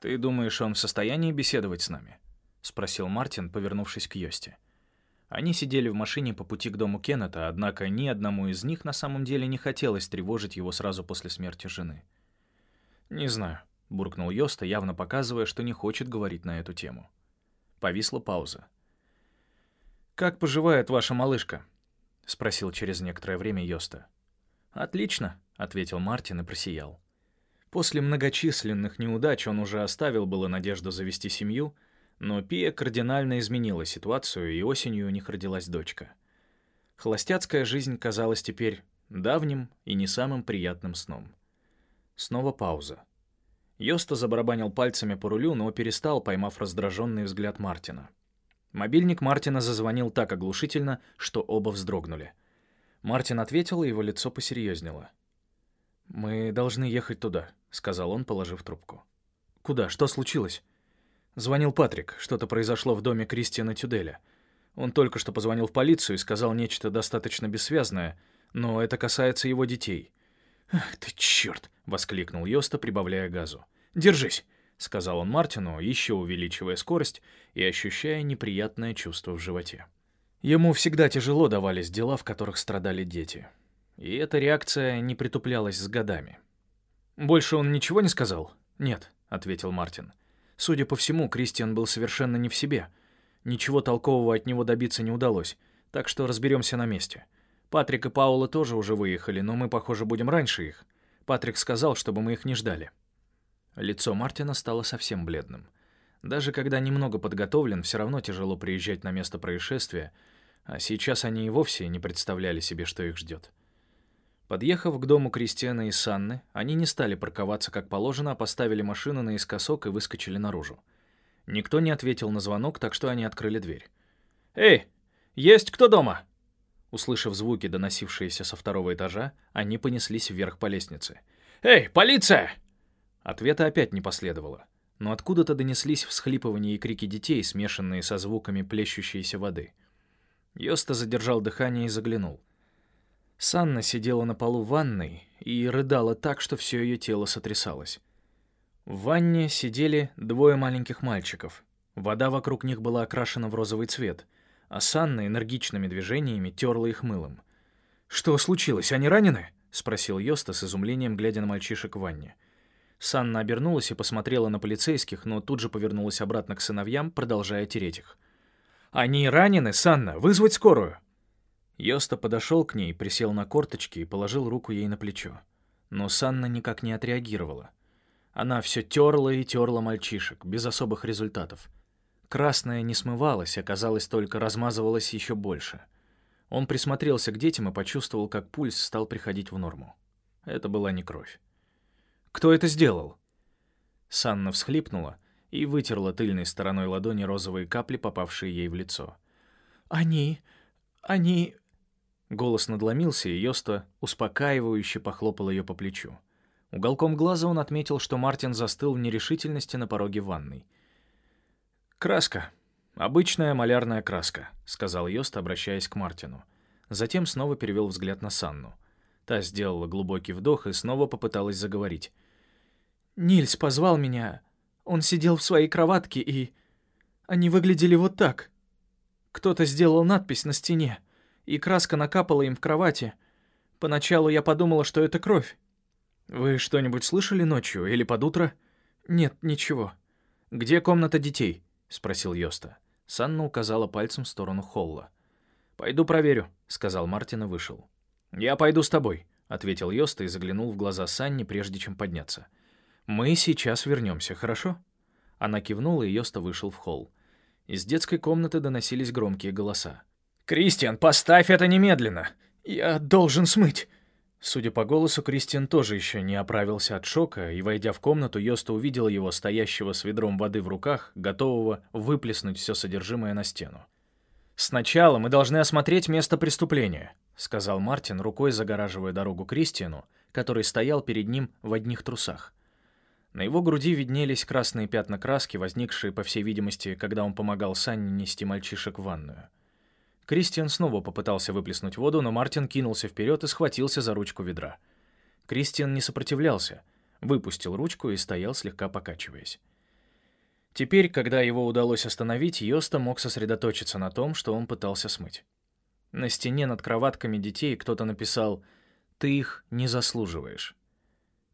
«Ты думаешь, он в состоянии беседовать с нами?» — спросил Мартин, повернувшись к Йосте. Они сидели в машине по пути к дому Кеннета, однако ни одному из них на самом деле не хотелось тревожить его сразу после смерти жены. «Не знаю», — буркнул Йоста, явно показывая, что не хочет говорить на эту тему. Повисла пауза. «Как поживает ваша малышка?» — спросил через некоторое время Йоста. «Отлично», — ответил Мартин и просиял. После многочисленных неудач он уже оставил было надежду завести семью — но Пия кардинально изменила ситуацию, и осенью у них родилась дочка. Холостяцкая жизнь казалась теперь давним и не самым приятным сном. Снова пауза. Йоста забарабанил пальцами по рулю, но перестал, поймав раздраженный взгляд Мартина. Мобильник Мартина зазвонил так оглушительно, что оба вздрогнули. Мартин ответил, и его лицо посерьезнело. «Мы должны ехать туда», — сказал он, положив трубку. «Куда? Что случилось?» Звонил Патрик. Что-то произошло в доме Кристиана Тюделя. Он только что позвонил в полицию и сказал нечто достаточно бессвязное, но это касается его детей. «Ах ты черт!» — воскликнул Йоста, прибавляя газу. «Держись!» — сказал он Мартину, еще увеличивая скорость и ощущая неприятное чувство в животе. Ему всегда тяжело давались дела, в которых страдали дети. И эта реакция не притуплялась с годами. «Больше он ничего не сказал?» «Нет», — ответил Мартин. Судя по всему, Кристиан был совершенно не в себе. Ничего толкового от него добиться не удалось, так что разберемся на месте. Патрик и Паула тоже уже выехали, но мы, похоже, будем раньше их. Патрик сказал, чтобы мы их не ждали. Лицо Мартина стало совсем бледным. Даже когда немного подготовлен, все равно тяжело приезжать на место происшествия, а сейчас они и вовсе не представляли себе, что их ждет. Подъехав к дому Кристиана и Санны, они не стали парковаться как положено, а поставили машину наискосок и выскочили наружу. Никто не ответил на звонок, так что они открыли дверь. «Эй, есть кто дома?» Услышав звуки, доносившиеся со второго этажа, они понеслись вверх по лестнице. «Эй, полиция!» Ответа опять не последовало, но откуда-то донеслись всхлипывания и крики детей, смешанные со звуками плещущейся воды. Йоста задержал дыхание и заглянул. Санна сидела на полу ванной и рыдала так, что все ее тело сотрясалось. В ванне сидели двое маленьких мальчиков. Вода вокруг них была окрашена в розовый цвет, а Санна энергичными движениями терла их мылом. «Что случилось? Они ранены?» — спросил Йоста с изумлением, глядя на мальчишек в ванне. Санна обернулась и посмотрела на полицейских, но тут же повернулась обратно к сыновьям, продолжая тереть их. «Они ранены, Санна! Вызвать скорую!» Йоста подошел к ней, присел на корточки и положил руку ей на плечо. Но Санна никак не отреагировала. Она все терла и терла мальчишек, без особых результатов. Красное не смывалось, оказалось, только размазывалось еще больше. Он присмотрелся к детям и почувствовал, как пульс стал приходить в норму. Это была не кровь. «Кто это сделал?» Санна всхлипнула и вытерла тыльной стороной ладони розовые капли, попавшие ей в лицо. «Они... они... Голос надломился, и Йоста успокаивающе похлопал ее по плечу. Уголком глаза он отметил, что Мартин застыл в нерешительности на пороге ванной. «Краска. Обычная малярная краска», — сказал Йост, обращаясь к Мартину. Затем снова перевел взгляд на Санну. Та сделала глубокий вдох и снова попыталась заговорить. «Нильс позвал меня. Он сидел в своей кроватке, и... Они выглядели вот так. Кто-то сделал надпись на стене и краска накапала им в кровати. Поначалу я подумала, что это кровь. Вы что-нибудь слышали ночью или под утро? Нет, ничего. Где комната детей? спросил Йоста. Санна указала пальцем в сторону холла. Пойду проверю, сказал Мартин и вышел. Я пойду с тобой, ответил Йоста и заглянул в глаза Санни, прежде чем подняться. Мы сейчас вернемся, хорошо? Она кивнула, и Йоста вышел в холл. Из детской комнаты доносились громкие голоса. «Кристиан, поставь это немедленно! Я должен смыть!» Судя по голосу, Кристиан тоже еще не оправился от шока, и, войдя в комнату, Йоста увидел его, стоящего с ведром воды в руках, готового выплеснуть все содержимое на стену. «Сначала мы должны осмотреть место преступления», — сказал Мартин, рукой загораживая дорогу Кристиану, который стоял перед ним в одних трусах. На его груди виднелись красные пятна краски, возникшие, по всей видимости, когда он помогал Санне нести мальчишек в ванную. Кристиан снова попытался выплеснуть воду, но Мартин кинулся вперед и схватился за ручку ведра. Кристиан не сопротивлялся, выпустил ручку и стоял, слегка покачиваясь. Теперь, когда его удалось остановить, Йоста мог сосредоточиться на том, что он пытался смыть. На стене над кроватками детей кто-то написал «Ты их не заслуживаешь».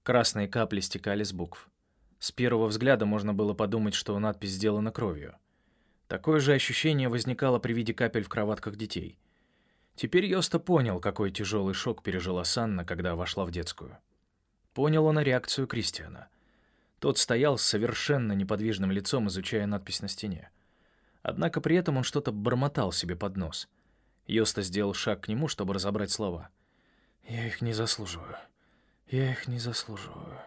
Красные капли стекали с букв. С первого взгляда можно было подумать, что надпись сделана кровью. Такое же ощущение возникало при виде капель в кроватках детей. Теперь Йоста понял, какой тяжелый шок пережила Санна, когда вошла в детскую. Понял он реакцию Кристиана. Тот стоял с совершенно неподвижным лицом, изучая надпись на стене. Однако при этом он что-то бормотал себе под нос. Йоста сделал шаг к нему, чтобы разобрать слова. «Я их не заслуживаю. Я их не заслуживаю».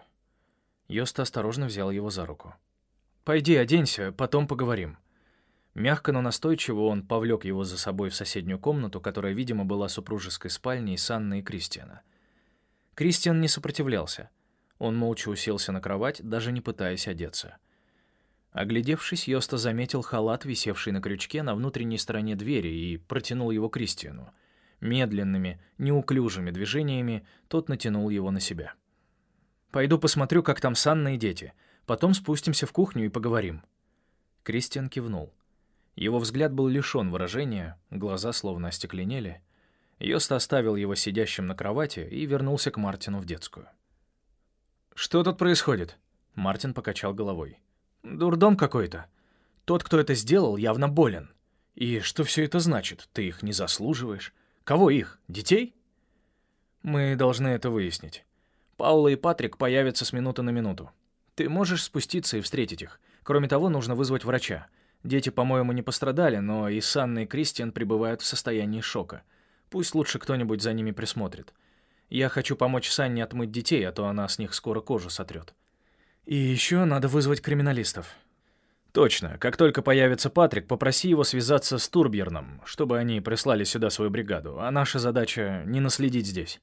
Йоста осторожно взял его за руку. «Пойди, оденься, потом поговорим». Мягко, но настойчиво он повлек его за собой в соседнюю комнату, которая, видимо, была супружеской спальней Санны и Кристиана. Кристиан не сопротивлялся. Он молча уселся на кровать, даже не пытаясь одеться. Оглядевшись, Йоста заметил халат, висевший на крючке на внутренней стороне двери, и протянул его Кристиану. Медленными, неуклюжими движениями тот натянул его на себя. «Пойду посмотрю, как там Санна и дети. Потом спустимся в кухню и поговорим». Кристиан кивнул. Его взгляд был лишен выражения, глаза словно остекленели. Йоста оставил его сидящим на кровати и вернулся к Мартину в детскую. «Что тут происходит?» Мартин покачал головой. «Дурдом какой-то. Тот, кто это сделал, явно болен. И что все это значит? Ты их не заслуживаешь. Кого их? Детей?» «Мы должны это выяснить. Паула и Патрик появятся с минуты на минуту. Ты можешь спуститься и встретить их. Кроме того, нужно вызвать врача. Дети, по-моему, не пострадали, но и Санна и Кристиан пребывают в состоянии шока. Пусть лучше кто-нибудь за ними присмотрит. Я хочу помочь Санне отмыть детей, а то она с них скоро кожу сотрет. И еще надо вызвать криминалистов. Точно. Как только появится Патрик, попроси его связаться с Турбьерном, чтобы они прислали сюда свою бригаду, а наша задача — не наследить здесь.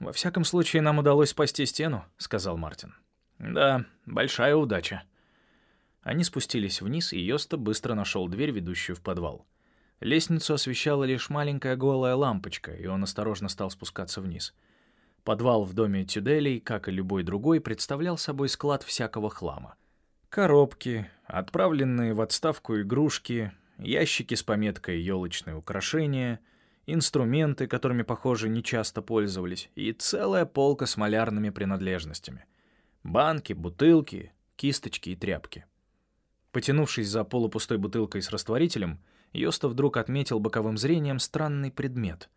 «Во всяком случае, нам удалось спасти стену», — сказал Мартин. «Да, большая удача». Они спустились вниз, и Йоста быстро нашел дверь, ведущую в подвал. Лестницу освещала лишь маленькая голая лампочка, и он осторожно стал спускаться вниз. Подвал в доме Тюделей, как и любой другой, представлял собой склад всякого хлама. Коробки, отправленные в отставку игрушки, ящики с пометкой «елочные украшения», инструменты, которыми, похоже, нечасто пользовались, и целая полка с малярными принадлежностями. Банки, бутылки, кисточки и тряпки. Потянувшись за полупустой бутылкой с растворителем, Йоста вдруг отметил боковым зрением странный предмет.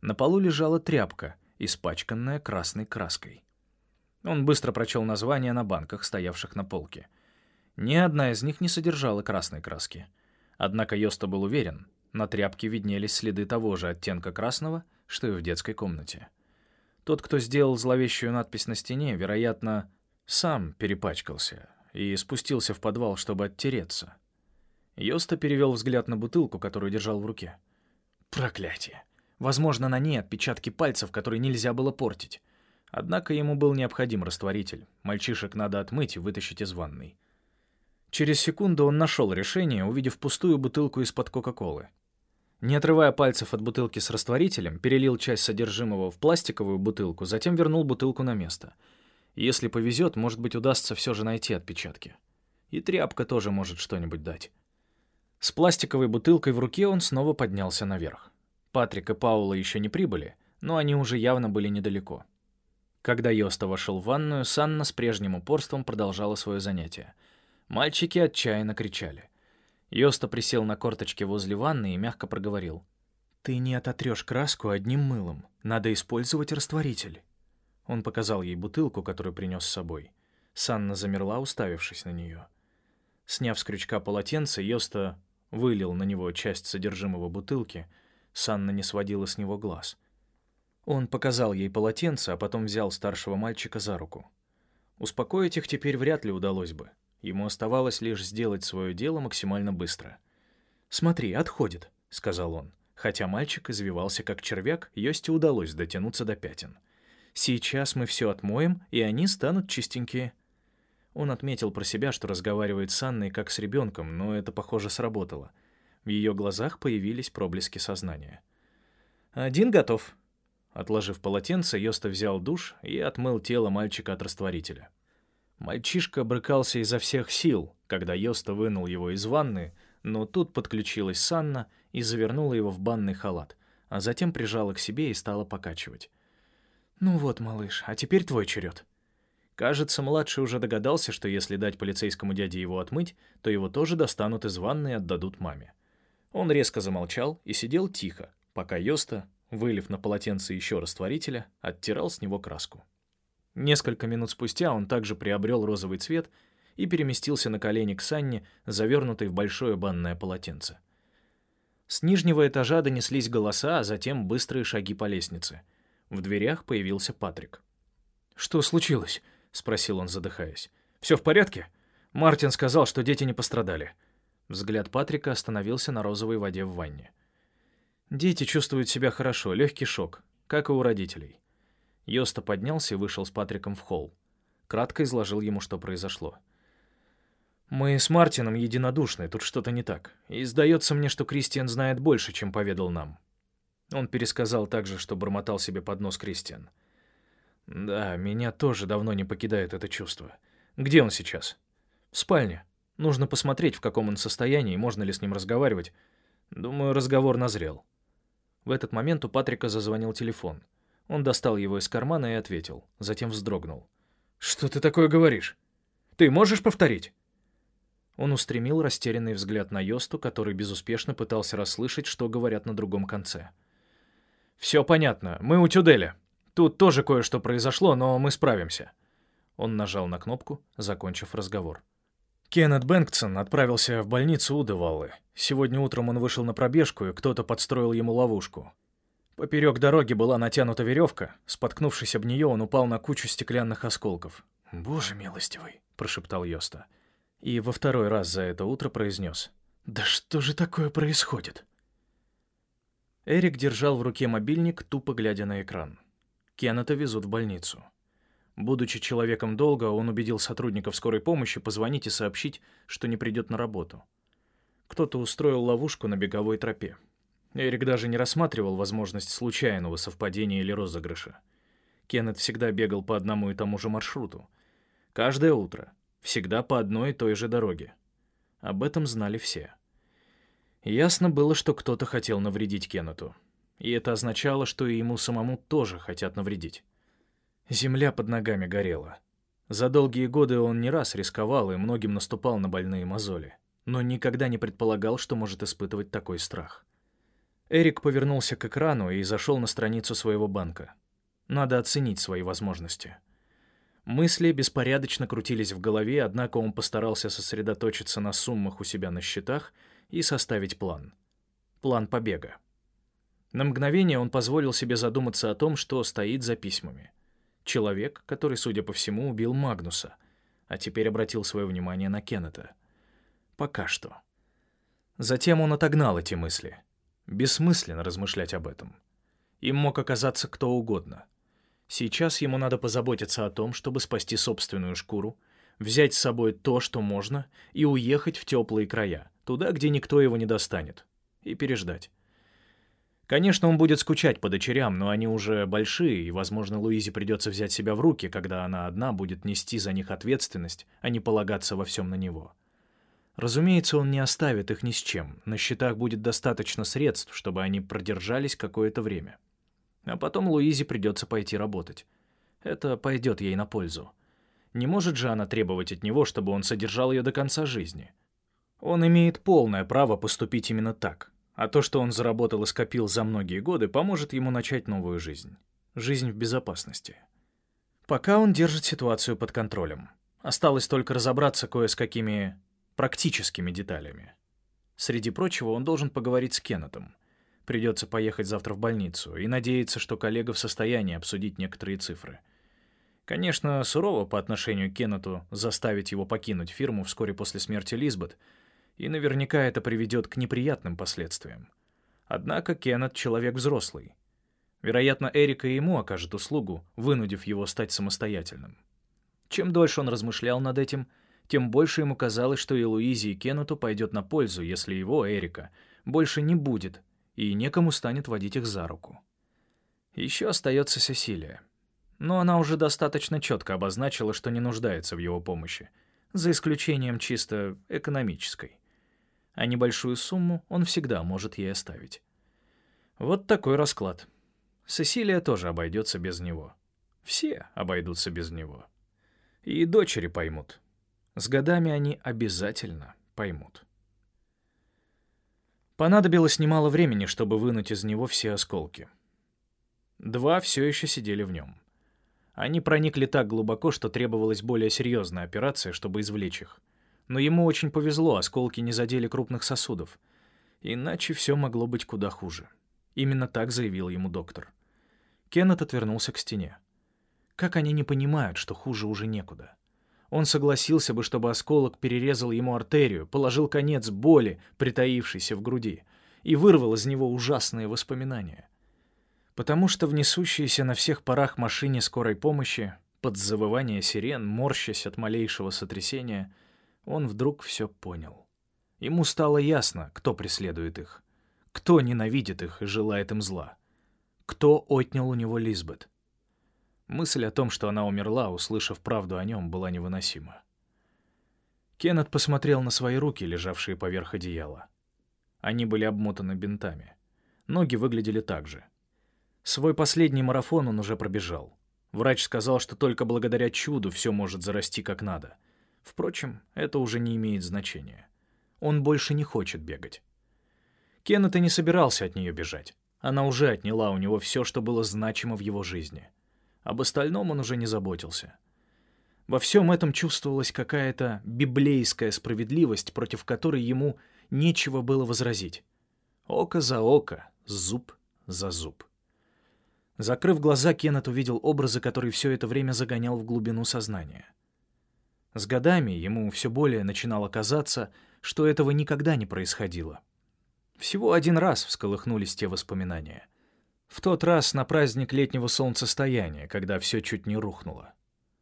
На полу лежала тряпка, испачканная красной краской. Он быстро прочел названия на банках, стоявших на полке. Ни одна из них не содержала красной краски. Однако Йоста был уверен, на тряпке виднелись следы того же оттенка красного, что и в детской комнате. Тот, кто сделал зловещую надпись на стене, вероятно, сам перепачкался и спустился в подвал, чтобы оттереться. Йоста перевел взгляд на бутылку, которую держал в руке. Проклятие! Возможно, на ней отпечатки пальцев, которые нельзя было портить. Однако ему был необходим растворитель. Мальчишек надо отмыть и вытащить из ванной. Через секунду он нашел решение, увидев пустую бутылку из-под Кока-Колы. Не отрывая пальцев от бутылки с растворителем, перелил часть содержимого в пластиковую бутылку, затем вернул бутылку на место. Если повезет, может быть, удастся все же найти отпечатки. И тряпка тоже может что-нибудь дать. С пластиковой бутылкой в руке он снова поднялся наверх. Патрик и Паула еще не прибыли, но они уже явно были недалеко. Когда Йоста вошел в ванную, Санна с прежним упорством продолжала свое занятие. Мальчики отчаянно кричали. Йоста присел на корточки возле ванны и мягко проговорил. «Ты не ототрешь краску одним мылом. Надо использовать растворитель». Он показал ей бутылку, которую принес с собой. Санна замерла, уставившись на нее. Сняв с крючка полотенце, Йоста вылил на него часть содержимого бутылки. Санна не сводила с него глаз. Он показал ей полотенце, а потом взял старшего мальчика за руку. Успокоить их теперь вряд ли удалось бы. Ему оставалось лишь сделать свое дело максимально быстро. «Смотри, отходит», — сказал он. Хотя мальчик извивался как червяк, Йосте удалось дотянуться до пятен. «Сейчас мы все отмоем, и они станут чистенькие». Он отметил про себя, что разговаривает с Анной как с ребенком, но это, похоже, сработало. В ее глазах появились проблески сознания. «Один готов». Отложив полотенце, Йоста взял душ и отмыл тело мальчика от растворителя. Мальчишка брыкался изо всех сил, когда Йоста вынул его из ванны, но тут подключилась Санна и завернула его в банный халат, а затем прижала к себе и стала покачивать. «Ну вот, малыш, а теперь твой черед». Кажется, младший уже догадался, что если дать полицейскому дяде его отмыть, то его тоже достанут из ванны и отдадут маме. Он резко замолчал и сидел тихо, пока Йоста, вылив на полотенце еще растворителя, оттирал с него краску. Несколько минут спустя он также приобрел розовый цвет и переместился на колени к Санне, завернутой в большое банное полотенце. С нижнего этажа донеслись голоса, а затем быстрые шаги по лестнице. В дверях появился Патрик. «Что случилось?» — спросил он, задыхаясь. «Все в порядке?» Мартин сказал, что дети не пострадали. Взгляд Патрика остановился на розовой воде в ванне. Дети чувствуют себя хорошо, легкий шок, как и у родителей. Йоста поднялся и вышел с Патриком в холл. Кратко изложил ему, что произошло. «Мы с Мартином единодушны, тут что-то не так. И сдается мне, что Кристиан знает больше, чем поведал нам». Он пересказал также, что бормотал себе под нос Кристиан. «Да, меня тоже давно не покидает это чувство. Где он сейчас?» «В спальне. Нужно посмотреть, в каком он состоянии, можно ли с ним разговаривать. Думаю, разговор назрел». В этот момент у Патрика зазвонил телефон. Он достал его из кармана и ответил, затем вздрогнул. «Что ты такое говоришь? Ты можешь повторить?» Он устремил растерянный взгляд на Йосту, который безуспешно пытался расслышать, что говорят на другом конце. «Все понятно. Мы у Тюделя. Тут тоже кое-что произошло, но мы справимся». Он нажал на кнопку, закончив разговор. Кеннет Бэнксон отправился в больницу Удаваллы. Сегодня утром он вышел на пробежку, и кто-то подстроил ему ловушку. Поперек дороги была натянута веревка. Споткнувшись об нее, он упал на кучу стеклянных осколков. «Боже милостивый!» — прошептал Йоста. И во второй раз за это утро произнес. «Да что же такое происходит?» Эрик держал в руке мобильник, тупо глядя на экран. Кеннета везут в больницу. Будучи человеком долга, он убедил сотрудников скорой помощи позвонить и сообщить, что не придет на работу. Кто-то устроил ловушку на беговой тропе. Эрик даже не рассматривал возможность случайного совпадения или розыгрыша. Кеннет всегда бегал по одному и тому же маршруту. Каждое утро. Всегда по одной и той же дороге. Об этом знали все. Ясно было, что кто-то хотел навредить Кеннету. И это означало, что и ему самому тоже хотят навредить. Земля под ногами горела. За долгие годы он не раз рисковал и многим наступал на больные мозоли, но никогда не предполагал, что может испытывать такой страх. Эрик повернулся к экрану и зашел на страницу своего банка. Надо оценить свои возможности. Мысли беспорядочно крутились в голове, однако он постарался сосредоточиться на суммах у себя на счетах и составить план. План побега. На мгновение он позволил себе задуматься о том, что стоит за письмами — Человек, который, судя по всему, убил Магнуса, а теперь обратил свое внимание на Кеннета. Пока что. Затем он отогнал эти мысли. Бессмысленно размышлять об этом. Им мог оказаться кто угодно. Сейчас ему надо позаботиться о том, чтобы спасти собственную шкуру, взять с собой то, что можно, и уехать в теплые края, туда, где никто его не достанет, и переждать. Конечно, он будет скучать по дочерям, но они уже большие, и, возможно, Луизе придется взять себя в руки, когда она одна будет нести за них ответственность, а не полагаться во всем на него. Разумеется, он не оставит их ни с чем. На счетах будет достаточно средств, чтобы они продержались какое-то время. А потом Луизе придется пойти работать. Это пойдет ей на пользу. Не может же она требовать от него, чтобы он содержал ее до конца жизни. Он имеет полное право поступить именно так. А то, что он заработал и скопил за многие годы, поможет ему начать новую жизнь. Жизнь в безопасности. Пока он держит ситуацию под контролем. Осталось только разобраться кое с какими практическими деталями. Среди прочего, он должен поговорить с Кеннетом. Придется поехать завтра в больницу и надеяться, что коллега в состоянии обсудить некоторые цифры. Конечно, сурово по отношению к Кеннету заставить его покинуть фирму вскоре после смерти Лизбет — и наверняка это приведет к неприятным последствиям. Однако Кеннет — человек взрослый. Вероятно, Эрика ему окажет услугу, вынудив его стать самостоятельным. Чем дольше он размышлял над этим, тем больше ему казалось, что и Луизе, и Кеннету пойдет на пользу, если его, Эрика, больше не будет, и некому станет водить их за руку. Еще остается Сесилия. Но она уже достаточно четко обозначила, что не нуждается в его помощи — за исключением чисто экономической. А небольшую сумму он всегда может ей оставить. Вот такой расклад. Сесилия тоже обойдется без него. Все обойдутся без него. И дочери поймут. С годами они обязательно поймут. Понадобилось немало времени, чтобы вынуть из него все осколки. Два все еще сидели в нем. Они проникли так глубоко, что требовалась более серьезная операция, чтобы извлечь их. Но ему очень повезло, осколки не задели крупных сосудов. Иначе все могло быть куда хуже. Именно так заявил ему доктор. Кеннет отвернулся к стене. Как они не понимают, что хуже уже некуда? Он согласился бы, чтобы осколок перерезал ему артерию, положил конец боли, притаившейся в груди, и вырвал из него ужасные воспоминания. Потому что в несущейся на всех парах машине скорой помощи, под завывание сирен, морщась от малейшего сотрясения, он вдруг все понял. Ему стало ясно, кто преследует их, кто ненавидит их и желает им зла, кто отнял у него Лизбет. Мысль о том, что она умерла, услышав правду о нем, была невыносима. Кеннет посмотрел на свои руки, лежавшие поверх одеяла. Они были обмотаны бинтами. Ноги выглядели так же. Свой последний марафон он уже пробежал. Врач сказал, что только благодаря чуду все может зарасти как надо. Впрочем, это уже не имеет значения. Он больше не хочет бегать. Кеннет и не собирался от нее бежать. Она уже отняла у него все, что было значимо в его жизни — об остальном он уже не заботился. Во всем этом чувствовалась какая-то библейская справедливость, против которой ему нечего было возразить. Око за око, зуб за зуб. Закрыв глаза, Кеннет увидел образы, которые все это время загонял в глубину сознания. С годами ему все более начинало казаться, что этого никогда не происходило. Всего один раз всколыхнулись те воспоминания. В тот раз на праздник летнего солнцестояния, когда все чуть не рухнуло.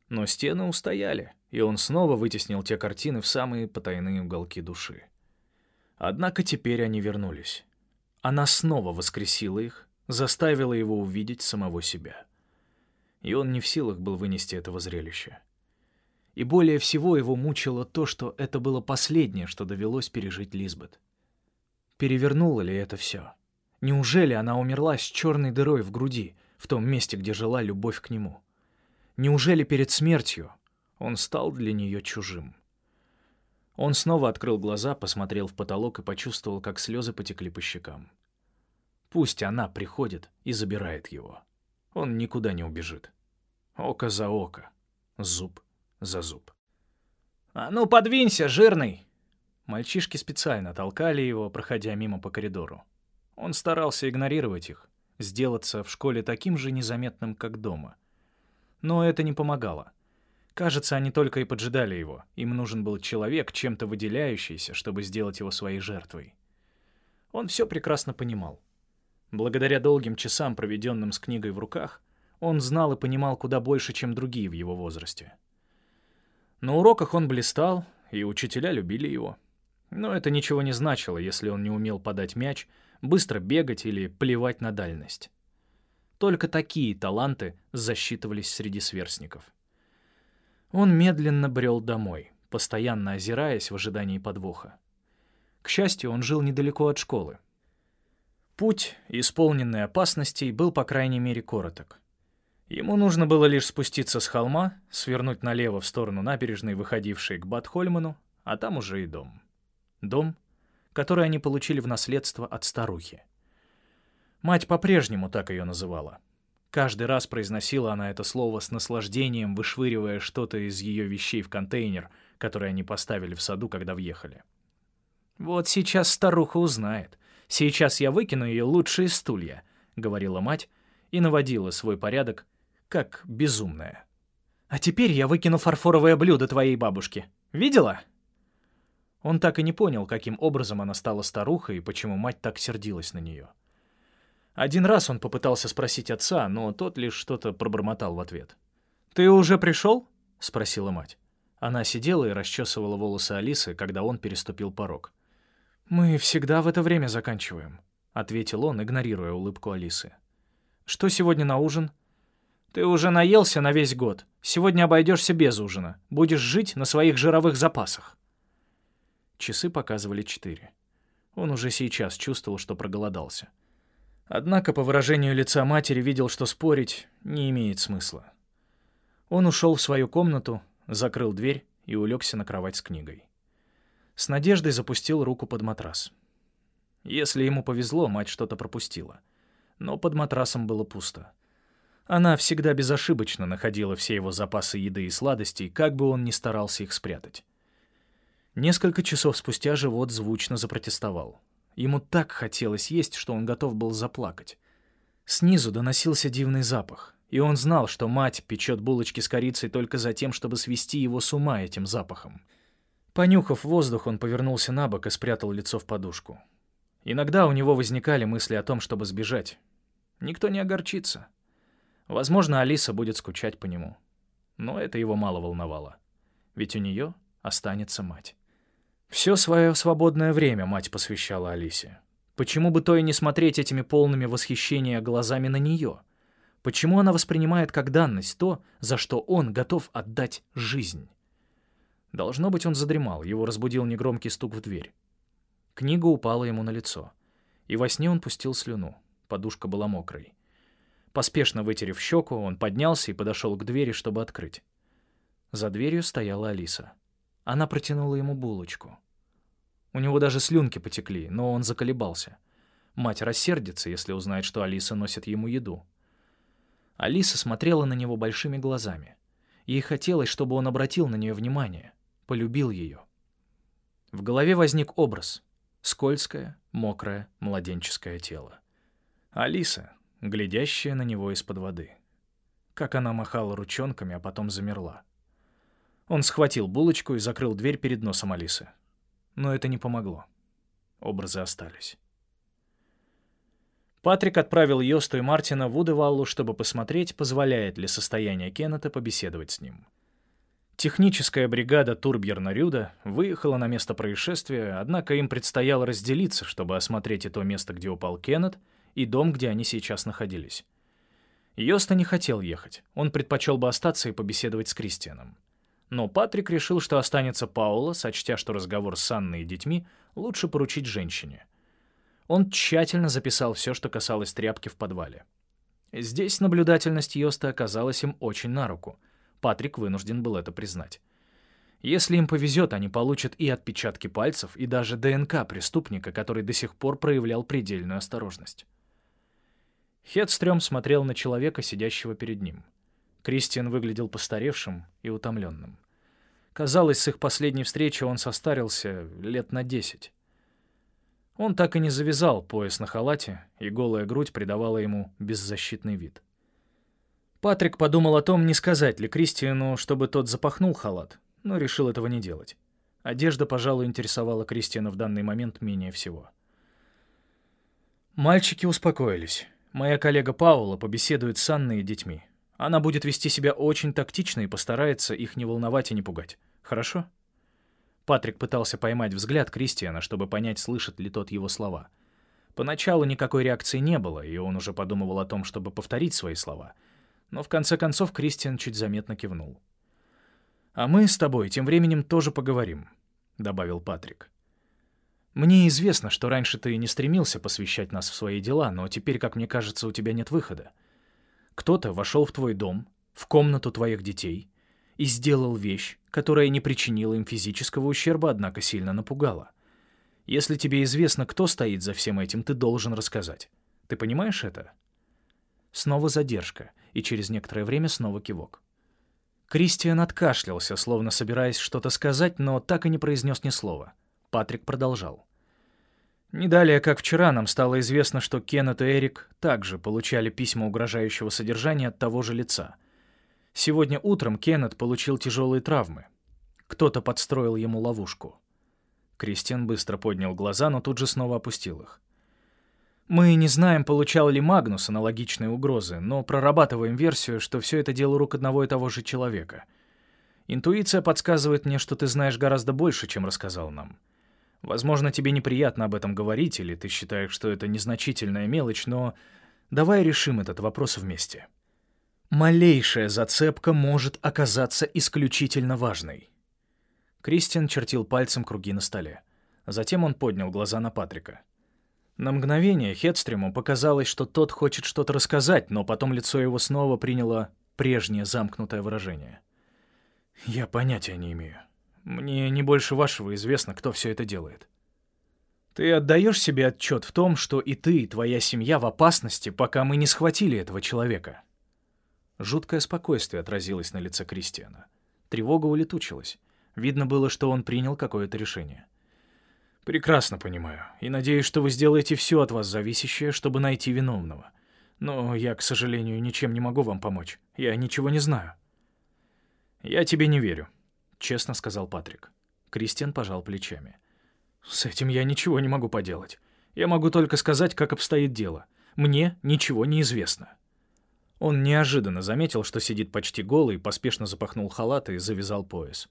Но стены устояли, и он снова вытеснил те картины в самые потайные уголки души. Однако теперь они вернулись. Она снова воскресила их, заставила его увидеть самого себя. И он не в силах был вынести этого зрелища. И более всего его мучило то, что это было последнее, что довелось пережить Лизбет. Перевернуло ли это все? Неужели она умерла с черной дырой в груди, в том месте, где жила любовь к нему? Неужели перед смертью он стал для нее чужим? Он снова открыл глаза, посмотрел в потолок и почувствовал, как слезы потекли по щекам. Пусть она приходит и забирает его. Он никуда не убежит. Око за око, зуб за зуб. «А ну, подвинься, жирный!» Мальчишки специально толкали его, проходя мимо по коридору. Он старался игнорировать их, сделаться в школе таким же незаметным, как дома. Но это не помогало. Кажется, они только и поджидали его. Им нужен был человек, чем-то выделяющийся, чтобы сделать его своей жертвой. Он все прекрасно понимал. Благодаря долгим часам, проведенным с книгой в руках, он знал и понимал куда больше, чем другие в его возрасте. На уроках он блистал, и учителя любили его. Но это ничего не значило, если он не умел подать мяч — быстро бегать или плевать на дальность. Только такие таланты засчитывались среди сверстников. Он медленно брел домой, постоянно озираясь в ожидании подвоха. К счастью, он жил недалеко от школы. Путь, исполненный опасностей, был по крайней мере короток. Ему нужно было лишь спуститься с холма, свернуть налево в сторону набережной, выходившей к Батхольману, а там уже и дом. Дом — который они получили в наследство от старухи. Мать по-прежнему так ее называла. Каждый раз произносила она это слово с наслаждением, вышвыривая что-то из ее вещей в контейнер, который они поставили в саду, когда въехали. «Вот сейчас старуха узнает. Сейчас я выкину ее лучшие стулья», — говорила мать и наводила свой порядок, как безумная. «А теперь я выкину фарфоровое блюдо твоей бабушки. Видела?» Он так и не понял, каким образом она стала старухой и почему мать так сердилась на нее. Один раз он попытался спросить отца, но тот лишь что-то пробормотал в ответ. «Ты уже пришел?» — спросила мать. Она сидела и расчесывала волосы Алисы, когда он переступил порог. «Мы всегда в это время заканчиваем», — ответил он, игнорируя улыбку Алисы. «Что сегодня на ужин?» Ты уже наелся на весь год. Сегодня обойдешься без ужина. Будешь жить на своих жировых запасах. Часы показывали четыре. Он уже сейчас чувствовал, что проголодался. Однако по выражению лица матери видел, что спорить не имеет смысла. Он ушел в свою комнату, закрыл дверь и улегся на кровать с книгой. С надеждой запустил руку под матрас. Если ему повезло, мать что-то пропустила. Но под матрасом было пусто. Она всегда безошибочно находила все его запасы еды и сладостей, как бы он ни старался их спрятать. Несколько часов спустя живот звучно запротестовал. Ему так хотелось есть, что он готов был заплакать. Снизу доносился дивный запах, и он знал, что мать печет булочки с корицей только за тем, чтобы свести его с ума этим запахом. Понюхав воздух, он повернулся на бок и спрятал лицо в подушку. Иногда у него возникали мысли о том, чтобы сбежать. Никто не огорчится. Возможно, Алиса будет скучать по нему. Но это его мало волновало. Ведь у нее останется мать. Все свое свободное время мать посвящала Алисе. Почему бы то и не смотреть этими полными восхищения глазами на нее? Почему она воспринимает как данность то, за что он готов отдать жизнь? Должно быть, он задремал, его разбудил негромкий стук в дверь. Книга упала ему на лицо. И во сне он пустил слюну. Подушка была мокрой. Поспешно вытерев щеку, он поднялся и подошел к двери, чтобы открыть. За дверью стояла Алиса. Она протянула ему булочку. У него даже слюнки потекли, но он заколебался. Мать рассердится, если узнает, что Алиса носит ему еду. Алиса смотрела на него большими глазами. Ей хотелось, чтобы он обратил на нее внимание, полюбил ее. В голове возник образ. Скользкое, мокрое, младенческое тело. Алиса, глядящая на него из-под воды. Как она махала ручонками, а потом замерла. Он схватил булочку и закрыл дверь перед носом Алисы. Но это не помогло. Образы остались. Патрик отправил Йосту и Мартина в Удеваллу, чтобы посмотреть, позволяет ли состояние Кеннета побеседовать с ним. Техническая бригада Турбьерна-Рюда выехала на место происшествия, однако им предстояло разделиться, чтобы осмотреть и то место, где упал Кеннет, и дом, где они сейчас находились. Йоста не хотел ехать, он предпочел бы остаться и побеседовать с Кристианом. Но Патрик решил, что останется Паула, сочтя, что разговор с Анной и детьми лучше поручить женщине. Он тщательно записал все, что касалось тряпки в подвале. Здесь наблюдательность Йоста оказалась им очень на руку — Патрик вынужден был это признать. Если им повезет, они получат и отпечатки пальцев, и даже ДНК преступника, который до сих пор проявлял предельную осторожность. Хедстрём смотрел на человека, сидящего перед ним. Кристиан выглядел постаревшим и утомленным. Казалось, с их последней встречи он состарился лет на десять. Он так и не завязал пояс на халате, и голая грудь придавала ему беззащитный вид. Патрик подумал о том, не сказать ли Кристиану, чтобы тот запахнул халат, но решил этого не делать. Одежда, пожалуй, интересовала Кристиана в данный момент менее всего. Мальчики успокоились. Моя коллега Паула побеседует с Анной и детьми. Она будет вести себя очень тактично и постарается их не волновать и не пугать. Хорошо? Патрик пытался поймать взгляд Кристиана, чтобы понять, слышит ли тот его слова. Поначалу никакой реакции не было, и он уже подумывал о том, чтобы повторить свои слова — но в конце концов Кристиан чуть заметно кивнул. «А мы с тобой тем временем тоже поговорим», — добавил Патрик. «Мне известно, что раньше ты не стремился посвящать нас в свои дела, но теперь, как мне кажется, у тебя нет выхода. Кто-то вошел в твой дом, в комнату твоих детей и сделал вещь, которая не причинила им физического ущерба, однако сильно напугала. Если тебе известно, кто стоит за всем этим, ты должен рассказать. Ты понимаешь это?» Снова задержка, и через некоторое время снова кивок. Кристиан откашлялся, словно собираясь что-то сказать, но так и не произнес ни слова. Патрик продолжал. Не далее, как вчера, нам стало известно, что Кеннет и Эрик также получали письма угрожающего содержания от того же лица. Сегодня утром Кеннет получил тяжелые травмы. Кто-то подстроил ему ловушку. Кристиан быстро поднял глаза, но тут же снова опустил их. Мы не знаем, получал ли Магнус аналогичные угрозы, но прорабатываем версию, что все это дело рук одного и того же человека. Интуиция подсказывает мне, что ты знаешь гораздо больше, чем рассказал нам. Возможно, тебе неприятно об этом говорить, или ты считаешь, что это незначительная мелочь, но давай решим этот вопрос вместе. Малейшая зацепка может оказаться исключительно важной. Кристиан чертил пальцем круги на столе. Затем он поднял глаза на Патрика. На мгновение Хедстриму показалось, что тот хочет что-то рассказать, но потом лицо его снова приняло прежнее замкнутое выражение. «Я понятия не имею. Мне не больше вашего известно, кто все это делает. Ты отдаешь себе отчет в том, что и ты, и твоя семья в опасности, пока мы не схватили этого человека?» Жуткое спокойствие отразилось на лице Кристиана. Тревога улетучилась. Видно было, что он принял какое-то решение. «Прекрасно понимаю, и надеюсь, что вы сделаете все от вас зависящее, чтобы найти виновного. Но я, к сожалению, ничем не могу вам помочь. Я ничего не знаю». «Я тебе не верю», — честно сказал Патрик. Кристиан пожал плечами. «С этим я ничего не могу поделать. Я могу только сказать, как обстоит дело. Мне ничего не известно». Он неожиданно заметил, что сидит почти голый, поспешно запахнул халат и завязал пояс.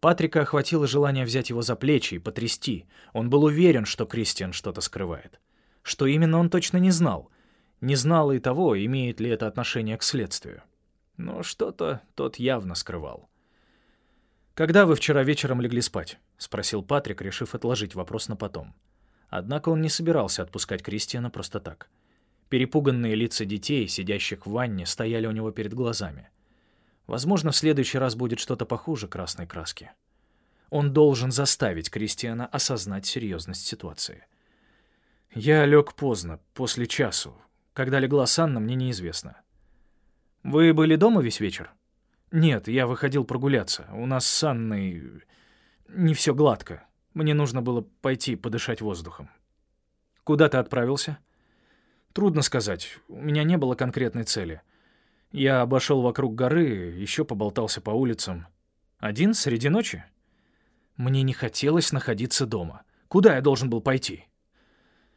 Патрика охватило желание взять его за плечи и потрясти. Он был уверен, что Кристиан что-то скрывает. Что именно он точно не знал. Не знал и того, имеет ли это отношение к следствию. Но что-то тот явно скрывал. «Когда вы вчера вечером легли спать?» — спросил Патрик, решив отложить вопрос на потом. Однако он не собирался отпускать Кристиана просто так. Перепуганные лица детей, сидящих в ванне, стояли у него перед глазами. Возможно, в следующий раз будет что-то похуже красной краски. Он должен заставить Кристиана осознать серьезность ситуации. Я лег поздно, после часу. Когда легла Санна, мне неизвестно. Вы были дома весь вечер? Нет, я выходил прогуляться. У нас с Анной не все гладко. Мне нужно было пойти подышать воздухом. Куда ты отправился? Трудно сказать. У меня не было конкретной цели — я обошел вокруг горы, еще поболтался по улицам. Один среди ночи? Мне не хотелось находиться дома. Куда я должен был пойти?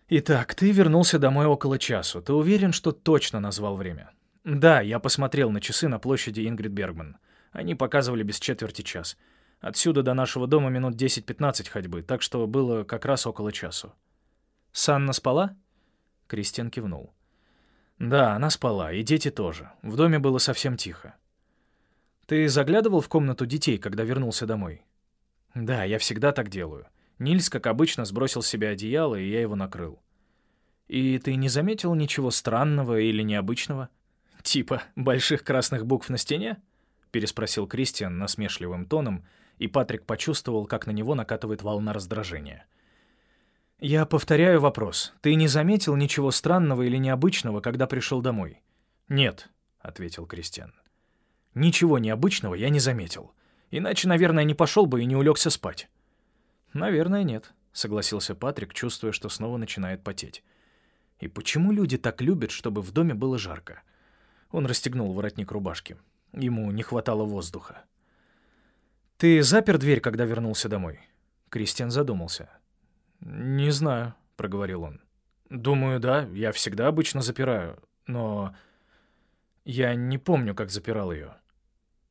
Итак, ты вернулся домой около часу. Ты уверен, что точно назвал время? Да, я посмотрел на часы на площади Ингрид Бергман. Они показывали без четверти час. Отсюда до нашего дома минут 10-15 ходьбы, так что было как раз около часу. Санна спала? Кристиан кивнул. Да, она спала, и дети тоже. В доме было совсем тихо. Ты заглядывал в комнату детей, когда вернулся домой? Да, я всегда так делаю. Нильс, как обычно, сбросил с себя одеяло, и я его накрыл. И ты не заметил ничего странного или необычного? Типа больших красных букв на стене? Переспросил Кристиан насмешливым тоном, и Патрик почувствовал, как на него накатывает волна раздражения. — «Я повторяю вопрос. Ты не заметил ничего странного или необычного, когда пришел домой?» «Нет», — ответил Кристиан. «Ничего необычного я не заметил. Иначе, наверное, не пошел бы и не улегся спать». «Наверное, нет», — согласился Патрик, чувствуя, что снова начинает потеть. «И почему люди так любят, чтобы в доме было жарко?» Он расстегнул воротник рубашки. Ему не хватало воздуха. «Ты запер дверь, когда вернулся домой?» Кристиан задумался. «Не знаю», — проговорил он. «Думаю, да, я всегда обычно запираю, но я не помню, как запирал ее».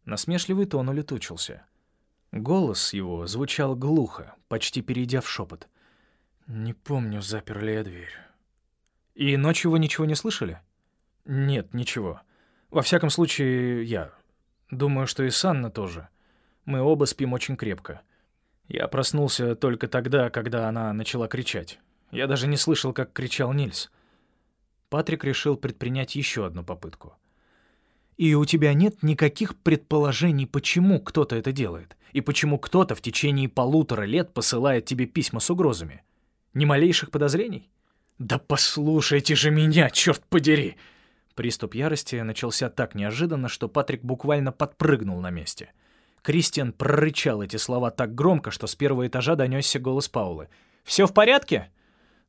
Насмешливый тон улетучился. Голос его звучал глухо, почти перейдя в шепот. «Не помню, запер ли я дверь». «И ночью вы ничего не слышали?» «Нет, ничего. Во всяком случае, я. Думаю, что и Санна тоже. Мы оба спим очень крепко. Я проснулся только тогда, когда она начала кричать. Я даже не слышал, как кричал Нильс. Патрик решил предпринять еще одну попытку. «И у тебя нет никаких предположений, почему кто-то это делает, и почему кто-то в течение полутора лет посылает тебе письма с угрозами? Ни малейших подозрений?» «Да послушайте же меня, черт подери!» Приступ ярости начался так неожиданно, что Патрик буквально подпрыгнул на месте — Кристиан прорычал эти слова так громко, что с первого этажа донесся голос Паулы. «Все в порядке?»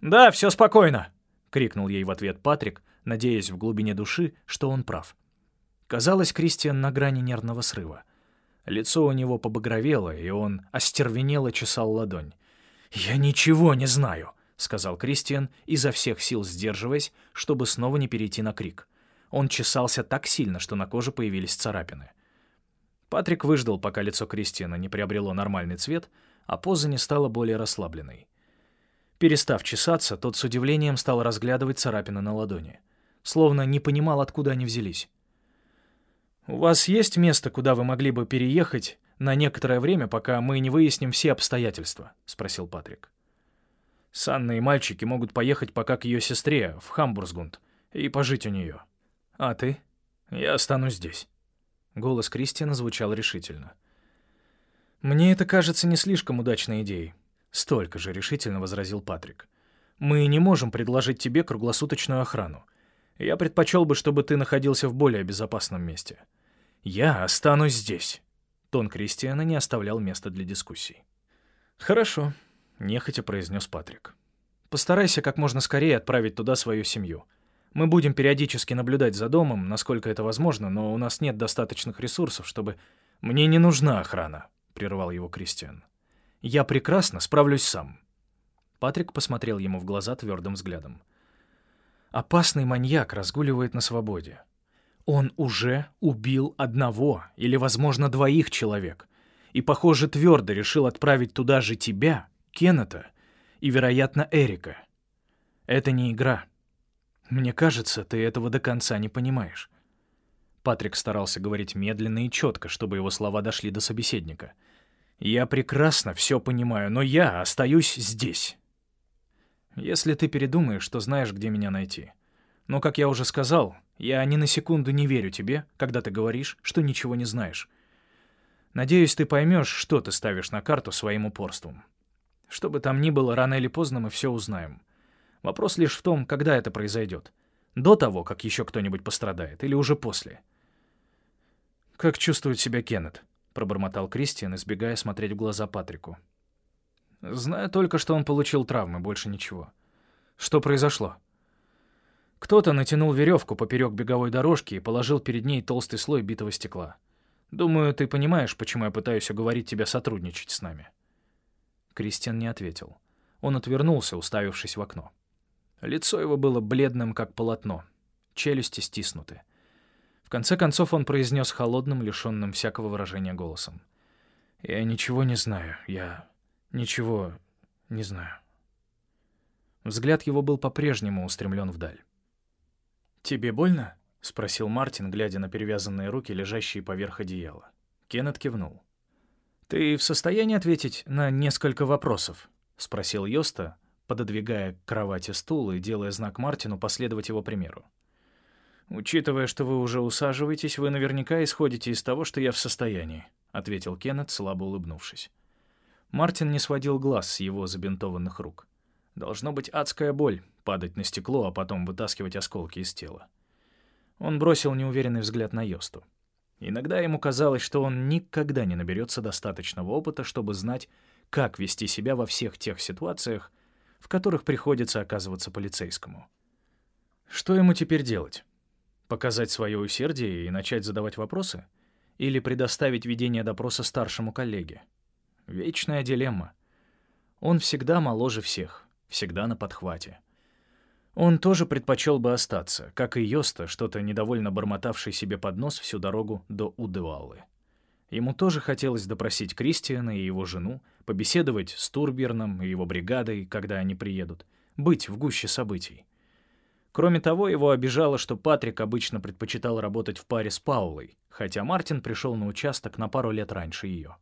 «Да, все спокойно», — крикнул ей в ответ Патрик, надеясь в глубине души, что он прав. Казалось, Кристиан на грани нервного срыва. Лицо у него побагровело, и он остервенело чесал ладонь. «Я ничего не знаю», — сказал Кристиан, изо всех сил сдерживаясь, чтобы снова не перейти на крик. Он чесался так сильно, что на коже появились царапины. Патрик выждал, пока лицо Кристиана не приобрело нормальный цвет, а поза не стала более расслабленной. Перестав чесаться, тот с удивлением стал разглядывать царапины на ладони. Словно не понимал, откуда они взялись. «У вас есть место, куда вы могли бы переехать на некоторое время, пока мы не выясним все обстоятельства?» — спросил Патрик. «С Анной и мальчики могут поехать пока к ее сестре, в Хамбургсгунд, и пожить у нее. А ты? Я останусь здесь». Голос Кристиана звучал решительно. «Мне это кажется не слишком удачной идеей», — столько же решительно возразил Патрик. «Мы не можем предложить тебе круглосуточную охрану. Я предпочел бы, чтобы ты находился в более безопасном месте. Я останусь здесь». Тон Кристиана не оставлял места для дискуссий. «Хорошо», — нехотя произнес Патрик. «Постарайся как можно скорее отправить туда свою семью. Мы будем периодически наблюдать за домом, насколько это возможно, но у нас нет достаточных ресурсов, чтобы... Мне не нужна охрана, прервал его Кристиан. Я прекрасно справлюсь сам. Патрик посмотрел ему в глаза твердым взглядом. Опасный маньяк разгуливает на свободе. Он уже убил одного или, возможно, двоих человек. И, похоже, твердо решил отправить туда же тебя, Кеннета и, вероятно, Эрика. Это не игра. «Мне кажется, ты этого до конца не понимаешь». Патрик старался говорить медленно и четко, чтобы его слова дошли до собеседника. «Я прекрасно все понимаю, но я остаюсь здесь. Если ты передумаешь, то знаешь, где меня найти. Но, как я уже сказал, я ни на секунду не верю тебе, когда ты говоришь, что ничего не знаешь. Надеюсь, ты поймешь, что ты ставишь на карту своим упорством. Что бы там ни было, рано или поздно мы все узнаем. Вопрос лишь в том, когда это произойдет. До того, как еще кто-нибудь пострадает, или уже после. «Как чувствует себя Кеннет?» — пробормотал Кристиан, избегая смотреть в глаза Патрику. «Знаю только, что он получил травмы, больше ничего. Что произошло?» Кто-то натянул веревку поперек беговой дорожки и положил перед ней толстый слой битого стекла. Думаю, ты понимаешь, почему я пытаюсь уговорить тебя сотрудничать с нами. Кристиан не ответил. Он отвернулся, уставившись в окно. Лицо его было бледным, как полотно, челюсти стиснуты. В конце концов он произнес холодным, лишенным всякого выражения голосом. «Я ничего не знаю. Я ничего не знаю». Взгляд его был по-прежнему устремлен вдаль. «Тебе больно?» — спросил Мартин, глядя на перевязанные руки, лежащие поверх одеяла. Кеннет кивнул. «Ты в состоянии ответить на несколько вопросов?» — спросил Йоста, пододвигая к кровати стул и делая знак Мартину последовать его примеру. «Учитывая, что вы уже усаживаетесь, вы наверняка исходите из того, что я в состоянии», — ответил Кеннет, слабо улыбнувшись. Мартин не сводил глаз с его забинтованных рук. Должно быть адская боль — падать на стекло, а потом вытаскивать осколки из тела. Он бросил неуверенный взгляд на Йосту. Иногда ему казалось, что он никогда не наберется достаточного опыта, чтобы знать, как вести себя во всех тех ситуациях, в которых приходится оказываться полицейскому. Что ему теперь делать? Показать свое усердие и начать задавать вопросы? Или предоставить ведение допроса старшему коллеге? Вечная дилемма. Он всегда моложе всех, всегда на подхвате. Он тоже предпочел бы остаться, как и Йоста, что-то недовольно бормотавший себе под нос всю дорогу до Удеваллы. Ему тоже хотелось допросить Кристиана и его жену, побеседовать с Турберном и его бригадой, когда они приедут, быть в гуще событий. Кроме того, его обижало, что Патрик обычно предпочитал работать в паре с Паулой, хотя Мартин пришел на участок на пару лет раньше ее.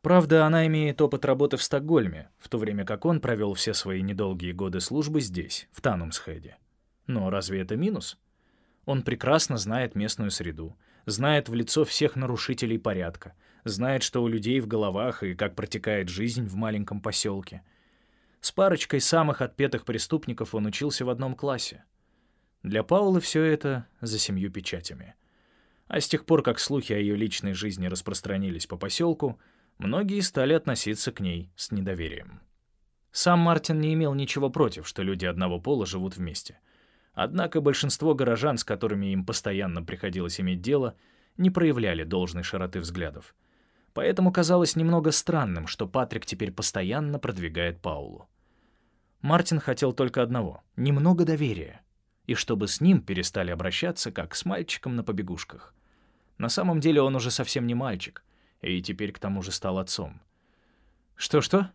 Правда, она имеет опыт работы в Стокгольме, в то время как он провел все свои недолгие годы службы здесь, в Танумсхеде. Но разве это минус? Он прекрасно знает местную среду, знает в лицо всех нарушителей порядка, знает, что у людей в головах и как протекает жизнь в маленьком поселке. С парочкой самых отпетых преступников он учился в одном классе. Для Паулы все это за семью печатями. А с тех пор, как слухи о ее личной жизни распространились по поселку, многие стали относиться к ней с недоверием. Сам Мартин не имел ничего против, что люди одного пола живут вместе — Однако большинство горожан, с которыми им постоянно приходилось иметь дело, не проявляли должной широты взглядов. Поэтому казалось немного странным, что Патрик теперь постоянно продвигает Паулу. Мартин хотел только одного — немного доверия, и чтобы с ним перестали обращаться, как с мальчиком на побегушках. На самом деле он уже совсем не мальчик, и теперь к тому же стал отцом. «Что-что?»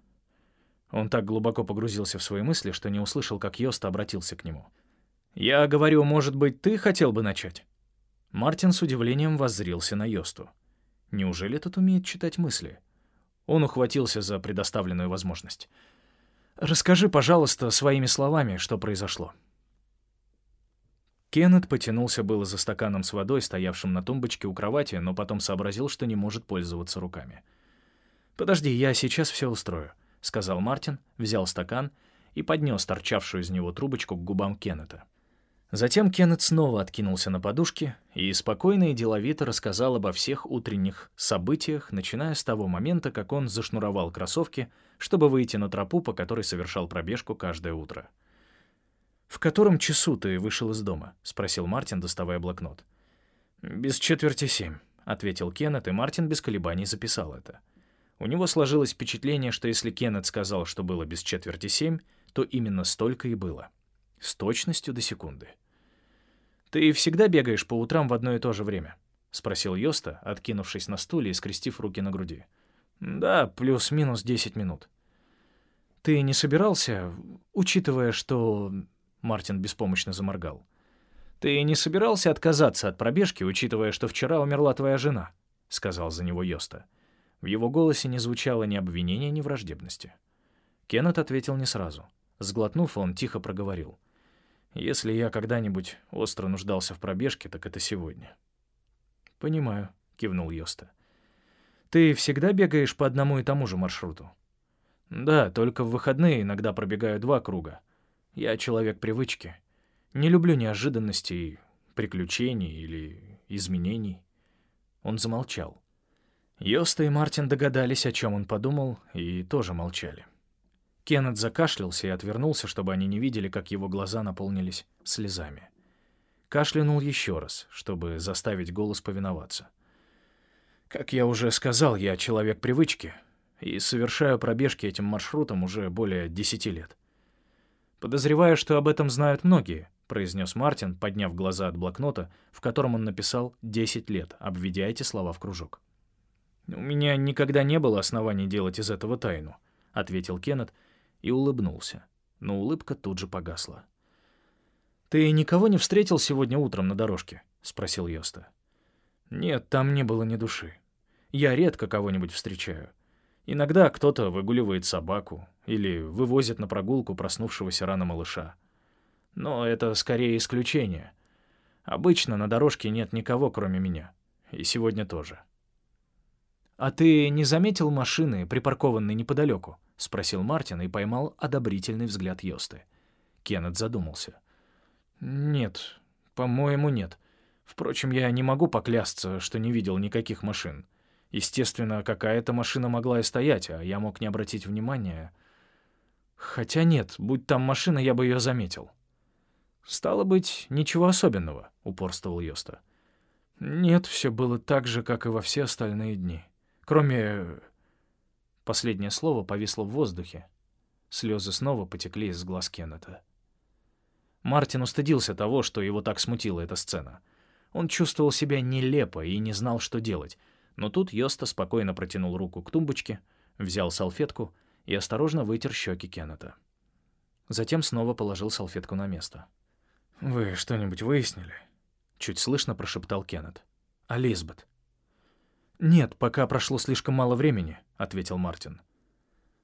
Он так глубоко погрузился в свои мысли, что не услышал, как Йоста обратился к нему — «Я говорю, может быть, ты хотел бы начать?» Мартин с удивлением воззрился на Йосту. Неужели тот умеет читать мысли? Он ухватился за предоставленную возможность. «Расскажи, пожалуйста, своими словами, что произошло». Кеннет потянулся было за стаканом с водой, стоявшим на тумбочке у кровати, но потом сообразил, что не может пользоваться руками. «Подожди, я сейчас все устрою», — сказал Мартин, взял стакан и поднес торчавшую из него трубочку к губам Кеннета. Затем Кеннет снова откинулся на подушке и спокойно и деловито рассказал обо всех утренних событиях, начиная с того момента, как он зашнуровал кроссовки, чтобы выйти на тропу, по которой совершал пробежку каждое утро. «В котором часу ты вышел из дома?» — спросил Мартин, доставая блокнот. «Без четверти семь», — ответил Кеннет, и Мартин без колебаний записал это. У него сложилось впечатление, что если Кеннет сказал, что было без четверти семь, то именно столько и было. С точностью до секунды. «Ты всегда бегаешь по утрам в одно и то же время?» — спросил Йоста, откинувшись на стуле и скрестив руки на груди. «Да, плюс-минус десять минут». «Ты не собирался, учитывая, что Мартин беспомощно заморгал. «Ты не собирался отказаться от пробежки, учитывая, что вчера умерла твоя жена?» — сказал за него Йоста. В его голосе не звучало ни обвинения, ни враждебности. Кеннет ответил не сразу. Сглотнув, он тихо проговорил. «Если я когда-нибудь остро нуждался в пробежке, так это сегодня». «Понимаю», — кивнул Йоста. «Ты всегда бегаешь по одному и тому же маршруту?» «Да, только в выходные иногда пробегаю два круга, я человек привычки. Не люблю неожиданностей, приключений или изменений. Он замолчал. Йоста и Мартин догадались, о чем он подумал, и тоже молчали. Кеннет закашлялся и отвернулся, чтобы они не видели, как его глаза наполнились слезами. Кашлянул еще раз, чтобы заставить голос повиноваться. «Как я уже сказал, я человек привычки и совершаю пробежки этим маршрутом уже более десяти лет. «Подозреваю, что об этом знают многие», — произнес Мартин, подняв глаза от блокнота, в котором он написал «10 лет», обведя эти слова в кружок. «У меня никогда не было оснований делать из этого тайну», — ответил Кеннет и улыбнулся, но улыбка тут же погасла. «Ты никого не встретил сегодня утром на дорожке?» — спросил Йоста. «Нет, там не было ни души. Я редко кого-нибудь встречаю. Иногда кто-то выгуливает собаку или вывозит на прогулку проснувшегося рано малыша. Но это скорее исключение. Обычно на дорожке нет никого, кроме меня. И сегодня тоже. «А ты не заметил машины, припаркованной неподалеку?» — спросил Мартин и поймал одобрительный взгляд Йосты. Кеннет задумался. «Нет, по-моему, нет. Впрочем, я не могу поклясться, что не видел никаких машин. Естественно, какая-то машина могла и стоять, а я мог не обратить внимания. Хотя нет, будь там машина, я бы ее заметил. «Стало быть, ничего особенного», — упорствовал Йоста. «Нет, все было так же, как и во все остальные дни. Кроме...» Последнее слово повисло в воздухе. Слезы снова потекли из глаз Кеннета. Мартин устыдился того, что его так смутила эта сцена. Он чувствовал себя нелепо и не знал, что делать — но тут Йоста спокойно протянул руку к тумбочке, взял салфетку и осторожно вытер щеки Кеннета. Затем снова положил салфетку на место. «Вы что-нибудь выяснили?» — чуть слышно прошептал Кеннет. «А Лизбет?» «Нет, пока прошло слишком мало времени», — ответил Мартин.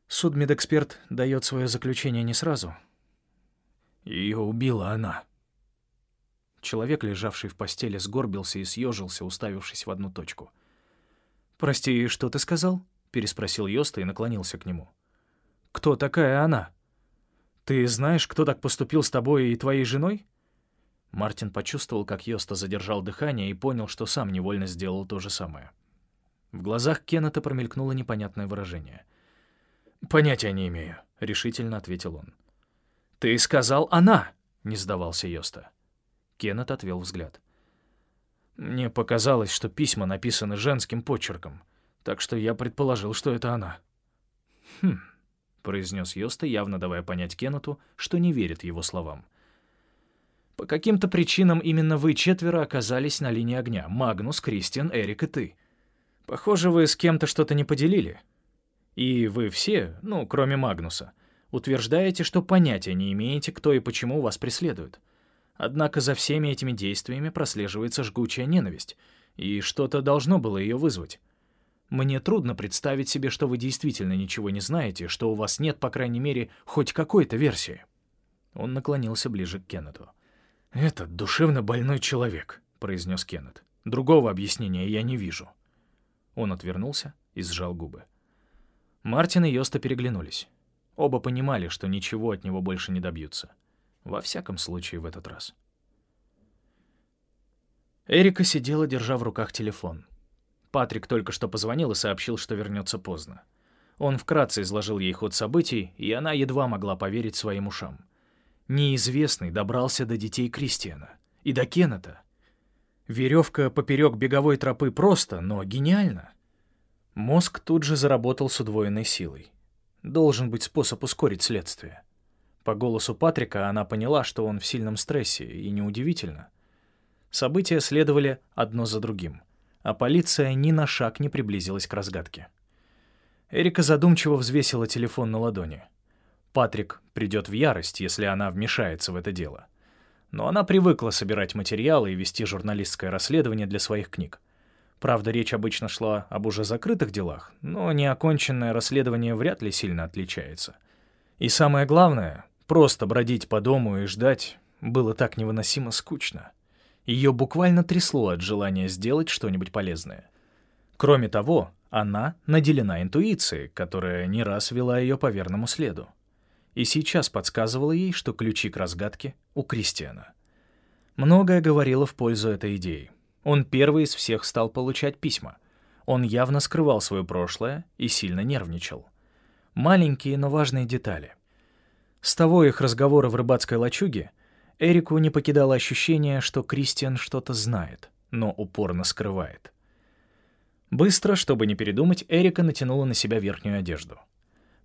«Судмедэксперт дает свое заключение не сразу». «Ее убила она». Человек, лежавший в постели, сгорбился и съежился, уставившись в одну точку — «Прости, что ты сказал?» — переспросил Йоста и наклонился к нему. «Кто такая она? Ты знаешь, кто так поступил с тобой и твоей женой?» Мартин почувствовал, как Йоста задержал дыхание и понял, что сам невольно сделал то же самое. В глазах Кеннета промелькнуло непонятное выражение. «Понятия не имею», — решительно ответил он. «Ты сказал «она», — не сдавался Йоста. Кеннет отвел взгляд. Мне показалось, что письма написаны женским почерком, так что я предположил, что это она. «Хм», — произнес Йоста, явно давая понять Кеннету, что не верит его словам. «По каким-то причинам именно вы четверо оказались на линии огня. Магнус, Кристиан, Эрик и ты. Похоже, вы с кем-то что-то не поделили. И вы все, ну, кроме Магнуса, утверждаете, что понятия не имеете, кто и почему вас преследует. Однако за всеми этими действиями прослеживается жгучая ненависть, и что-то должно было ее вызвать. Мне трудно представить себе, что вы действительно ничего не знаете, что у вас нет, по крайней мере, хоть какой-то версии. Он наклонился ближе к Кеннету. «Этот душевно больной человек», — произнес Кеннет. «Другого объяснения я не вижу». Он отвернулся и сжал губы. Мартин и Йоста переглянулись. Оба понимали, что ничего от него больше не добьются. Во всяком случае, в этот раз. Эрика сидела, держа в руках телефон. Патрик только что позвонил и сообщил, что вернется поздно. Он вкратце изложил ей ход событий, и она едва могла поверить своим ушам. Неизвестный добрался до детей Кристиана. И до Кеннета. Веревка поперек беговой тропы просто, но гениально. Мозг тут же заработал с удвоенной силой. Должен быть способ ускорить следствие. По голосу Патрика она поняла, что он в сильном стрессе, и неудивительно. События следовали одно за другим — а полиция ни на шаг не приблизилась к разгадке. Эрика задумчиво взвесила телефон на ладони. Патрик придет в ярость, если она вмешается в это дело. Но она привыкла собирать материалы и вести журналистское расследование для своих книг. Правда, речь обычно шла об уже закрытых делах, но неоконченное расследование вряд ли сильно отличается. И самое главное, просто бродить по дому и ждать было так невыносимо скучно. Ее буквально трясло от желания сделать что-нибудь полезное. Кроме того, она наделена интуицией, которая не раз вела ее по верному следу. И сейчас подсказывала ей, что ключи к разгадке у Кристиана. Многое говорило в пользу этой идеи. Он первый из всех стал получать письма. Он явно скрывал свое прошлое и сильно нервничал. Маленькие, но важные детали. С того их разговора в рыбацкой лачуге — Эрику не покидало ощущение, что Кристиан что-то знает, но упорно скрывает. Быстро, чтобы не передумать, Эрика натянула на себя верхнюю одежду.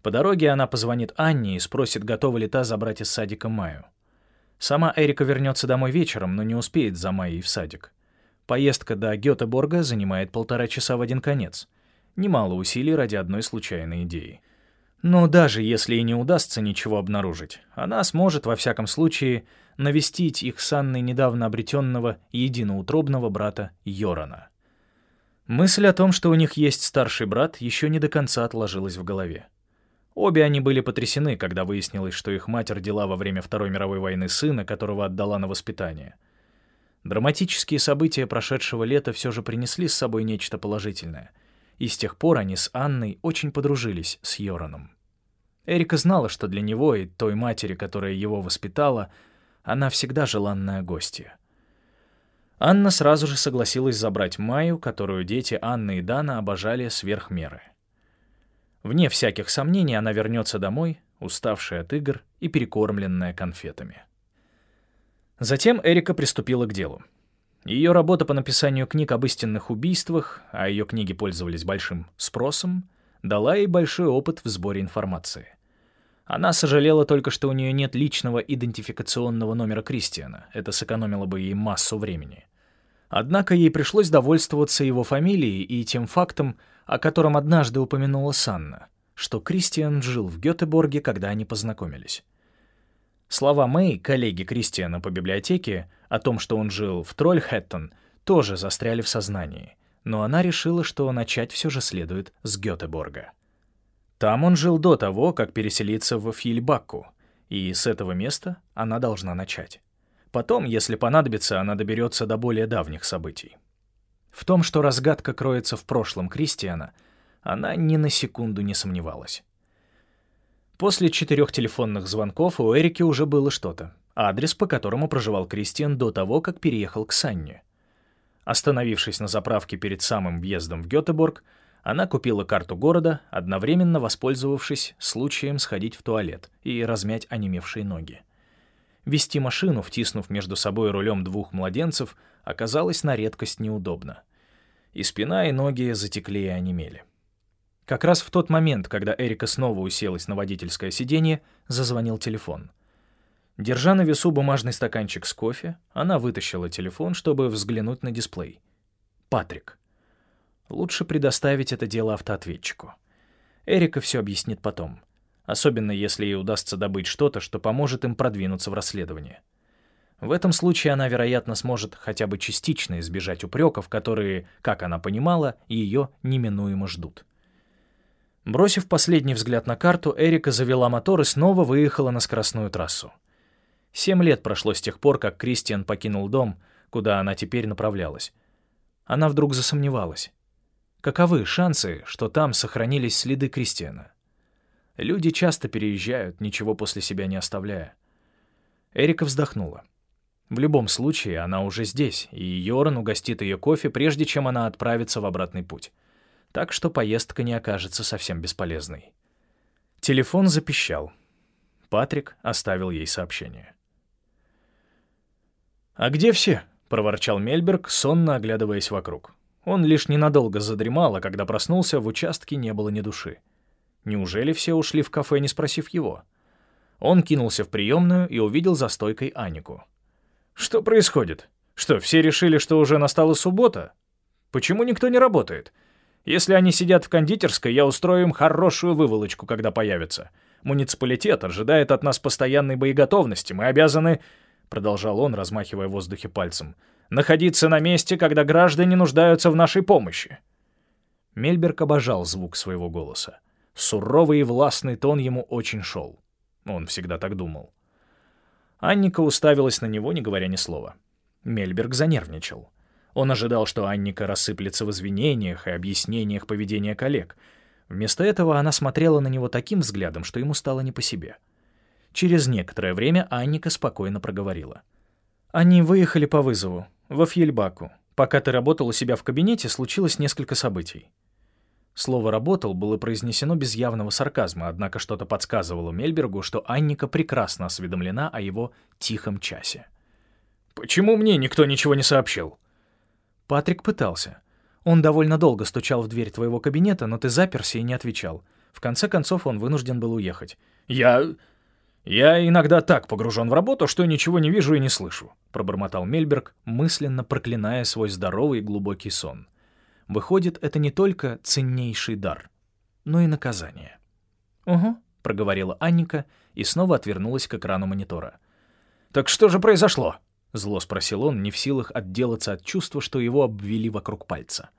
По дороге она позвонит Анне и спросит, готова ли та забрать из садика Маю. Сама Эрика вернется домой вечером, но не успеет за Майей в садик. Поездка до Гетеборга занимает полтора часа в один конец. Немало усилий ради одной случайной идеи. Но даже если и не удастся ничего обнаружить, она сможет, во всяком случае, навестить их с Анной недавно обретенного единоутробного брата Йорана. Мысль о том, что у них есть старший брат, еще не до конца отложилась в голове. Обе они были потрясены, когда выяснилось, что их мать родила во время Второй мировой войны сына, которого отдала на воспитание. Драматические события прошедшего лета все же принесли с собой нечто положительное, и с тех пор они с Анной очень подружились с Йораном. Эрика знала, что для него и той матери, которая его воспитала, она всегда желанная гостья. Анна сразу же согласилась забрать Майю, которую дети Анны и Дана обожали сверх меры. Вне всяких сомнений она вернется домой, уставшая от игр и перекормленная конфетами. Затем Эрика приступила к делу. Ее работа по написанию книг об истинных убийствах, а ее книги пользовались большим спросом, дала ей большой опыт в сборе информации. Она сожалела только, что у нее нет личного идентификационного номера Кристиана. Это сэкономило бы ей массу времени. Однако ей пришлось довольствоваться его фамилией и тем фактом, о котором однажды упомянула Санна, что Кристиан жил в Гетеборге, когда они познакомились. Слова Мэй, коллеги Кристиана по библиотеке, о том, что он жил в Трольхэттон, тоже застряли в сознании, но она решила, что начать все же следует с Гетеборга. Там он жил до того, как переселиться в Фильбакку, и с этого места она должна начать. Потом, если понадобится, она доберется до более давних событий. В том, что разгадка кроется в прошлом Кристиана, она ни на секунду не сомневалась. После четырех телефонных звонков у Эрики уже было что-то. Адрес, по которому проживал Кристиан до того, как переехал к Санне. Остановившись на заправке перед самым въездом в Гетеборг, она купила карту города, одновременно воспользовавшись случаем сходить в туалет и размять онемевшие ноги. Вести машину, втиснув между собой рулем двух младенцев, оказалось на редкость неудобно. И спина, и ноги затекли и онемели. Как раз в тот момент, когда Эрика снова уселась на водительское сиденье, зазвонил телефон. Держа на весу бумажный стаканчик с кофе, она вытащила телефон, чтобы взглянуть на дисплей. Патрик. Лучше предоставить это дело автоответчику. Эрика все объяснит потом. Особенно если ей удастся добыть что-то, что поможет им продвинуться в расследовании. В этом случае она, вероятно, сможет хотя бы частично избежать упреков, которые, как она понимала, ее неминуемо ждут. Бросив последний взгляд на карту, Эрика завела мотор и снова выехала на скоростную трассу. Семь лет прошло с тех пор, как Кристиан покинул дом, куда она теперь направлялась. Она вдруг засомневалась. Каковы шансы, что там сохранились следы Кристиана? Люди часто переезжают, ничего после себя не оставляя. Эрика вздохнула. В любом случае, она уже здесь, и Йоран угостит ее кофе, прежде чем она отправится в обратный путь. Так что поездка не окажется совсем бесполезной. Телефон запищал. Патрик оставил ей сообщение. «А где все?» — проворчал Мельберг, сонно оглядываясь вокруг. Он лишь ненадолго задремал, а когда проснулся, в участке не было ни души. Неужели все ушли в кафе, не спросив его? Он кинулся в приемную и увидел за стойкой Анику. «Что происходит? Что, все решили, что уже настала суббота? Почему никто не работает? Если они сидят в кондитерской, я устрою им хорошую выволочку, когда появятся. Муниципалитет ожидает от нас постоянной боеготовности. Мы обязаны...» — продолжал он, размахивая в воздухе пальцем, «находиться на месте, когда граждане нуждаются в нашей помощи». Мельберг обожал звук своего голоса. Суровый и властный тон ему очень шел. Он всегда так думал. Анника уставилась на него, не говоря ни слова. Мельберг занервничал. Он ожидал, что Анника рассыплется в извинениях и объяснениях поведения коллег. Вместо этого она смотрела на него таким взглядом, что ему стало не по себе. Через некоторое время Анника спокойно проговорила. «Они выехали по вызову, во Фьельбаку. Пока ты работал у себя в кабинете, случилось несколько событий». Слово «работал» было произнесено без явного сарказма, однако что-то подсказывало Мельбергу, что Анника прекрасно осведомлена о его тихом часе. «Почему мне никто ничего не сообщил?» Патрик пытался. Он довольно долго стучал в дверь твоего кабинета, но ты заперся и не отвечал. В конце концов, он вынужден был уехать. «Я... «Я иногда так погружен в работу, что ничего не вижу и не слышу», — пробормотал Мельберг, мысленно проклиная свой здоровый глубокий сон. Выходит, это не только ценнейший дар, но и наказание. «Угу», — проговорила Анника и снова отвернулась к экрану монитора. «Так что же произошло?» — зло спросил он, не в силах отделаться от чувства, что его обвели вокруг пальца.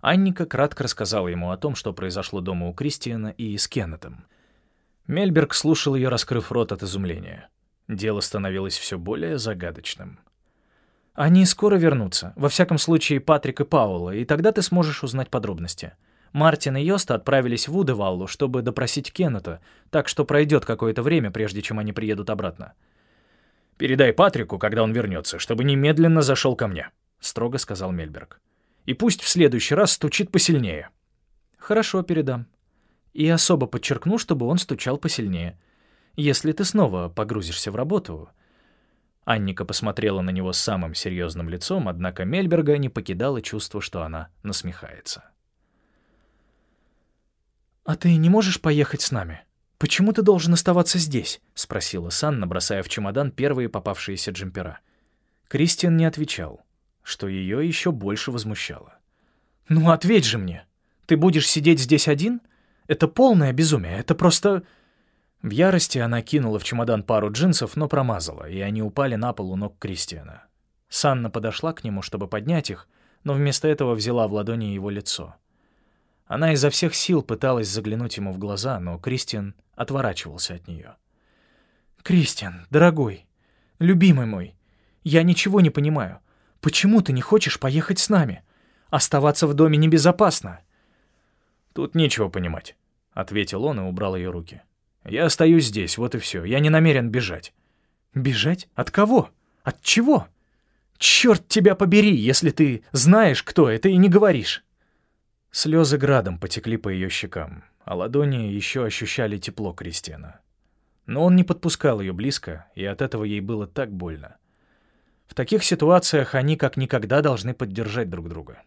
Анника кратко рассказала ему о том, что произошло дома у Кристиана и с Кеннетом — Мельберг слушал ее, раскрыв рот от изумления. Дело становилось все более загадочным. «Они скоро вернутся. Во всяком случае, Патрик и Паула, и тогда ты сможешь узнать подробности. Мартин и Йоста отправились в Удеваллу, чтобы допросить Кеннета, так что пройдет какое-то время, прежде чем они приедут обратно. «Передай Патрику, когда он вернется, чтобы немедленно зашел ко мне», — строго сказал Мельберг. «И пусть в следующий раз стучит посильнее». «Хорошо, передам», и особо подчеркну, чтобы он стучал посильнее. Если ты снова погрузишься в работу... Анника посмотрела на него самым серьезным лицом, однако Мельберга не покидало чувство, что она насмехается. «А ты не можешь поехать с нами? Почему ты должен оставаться здесь?» — спросила Санна, бросая в чемодан первые попавшиеся джемпера. Кристиан не отвечал, что ее еще больше возмущало. «Ну, ответь же мне! Ты будешь сидеть здесь один? Это полное безумие, это просто...» В ярости она кинула в чемодан пару джинсов, но промазала, и они упали на пол у ног Кристиана. Санна подошла к нему, чтобы поднять их, но вместо этого взяла в ладони его лицо. Она изо всех сил пыталась заглянуть ему в глаза, но Кристиан отворачивался от нее. «Кристиан, дорогой, любимый мой, я ничего не понимаю. Почему ты не хочешь поехать с нами? Оставаться в доме небезопасно». «Тут нечего понимать. — ответил он и убрал ее руки. «Я остаюсь здесь, вот и все. Я не намерен бежать». «Бежать? От кого? От чего? Черт тебя побери, если ты знаешь, кто это, и не говоришь!» Слезы градом потекли по ее щекам, а ладони еще ощущали тепло Кристиана. Но он не подпускал ее близко, и от этого ей было так больно. В таких ситуациях они как никогда должны поддержать друг друга.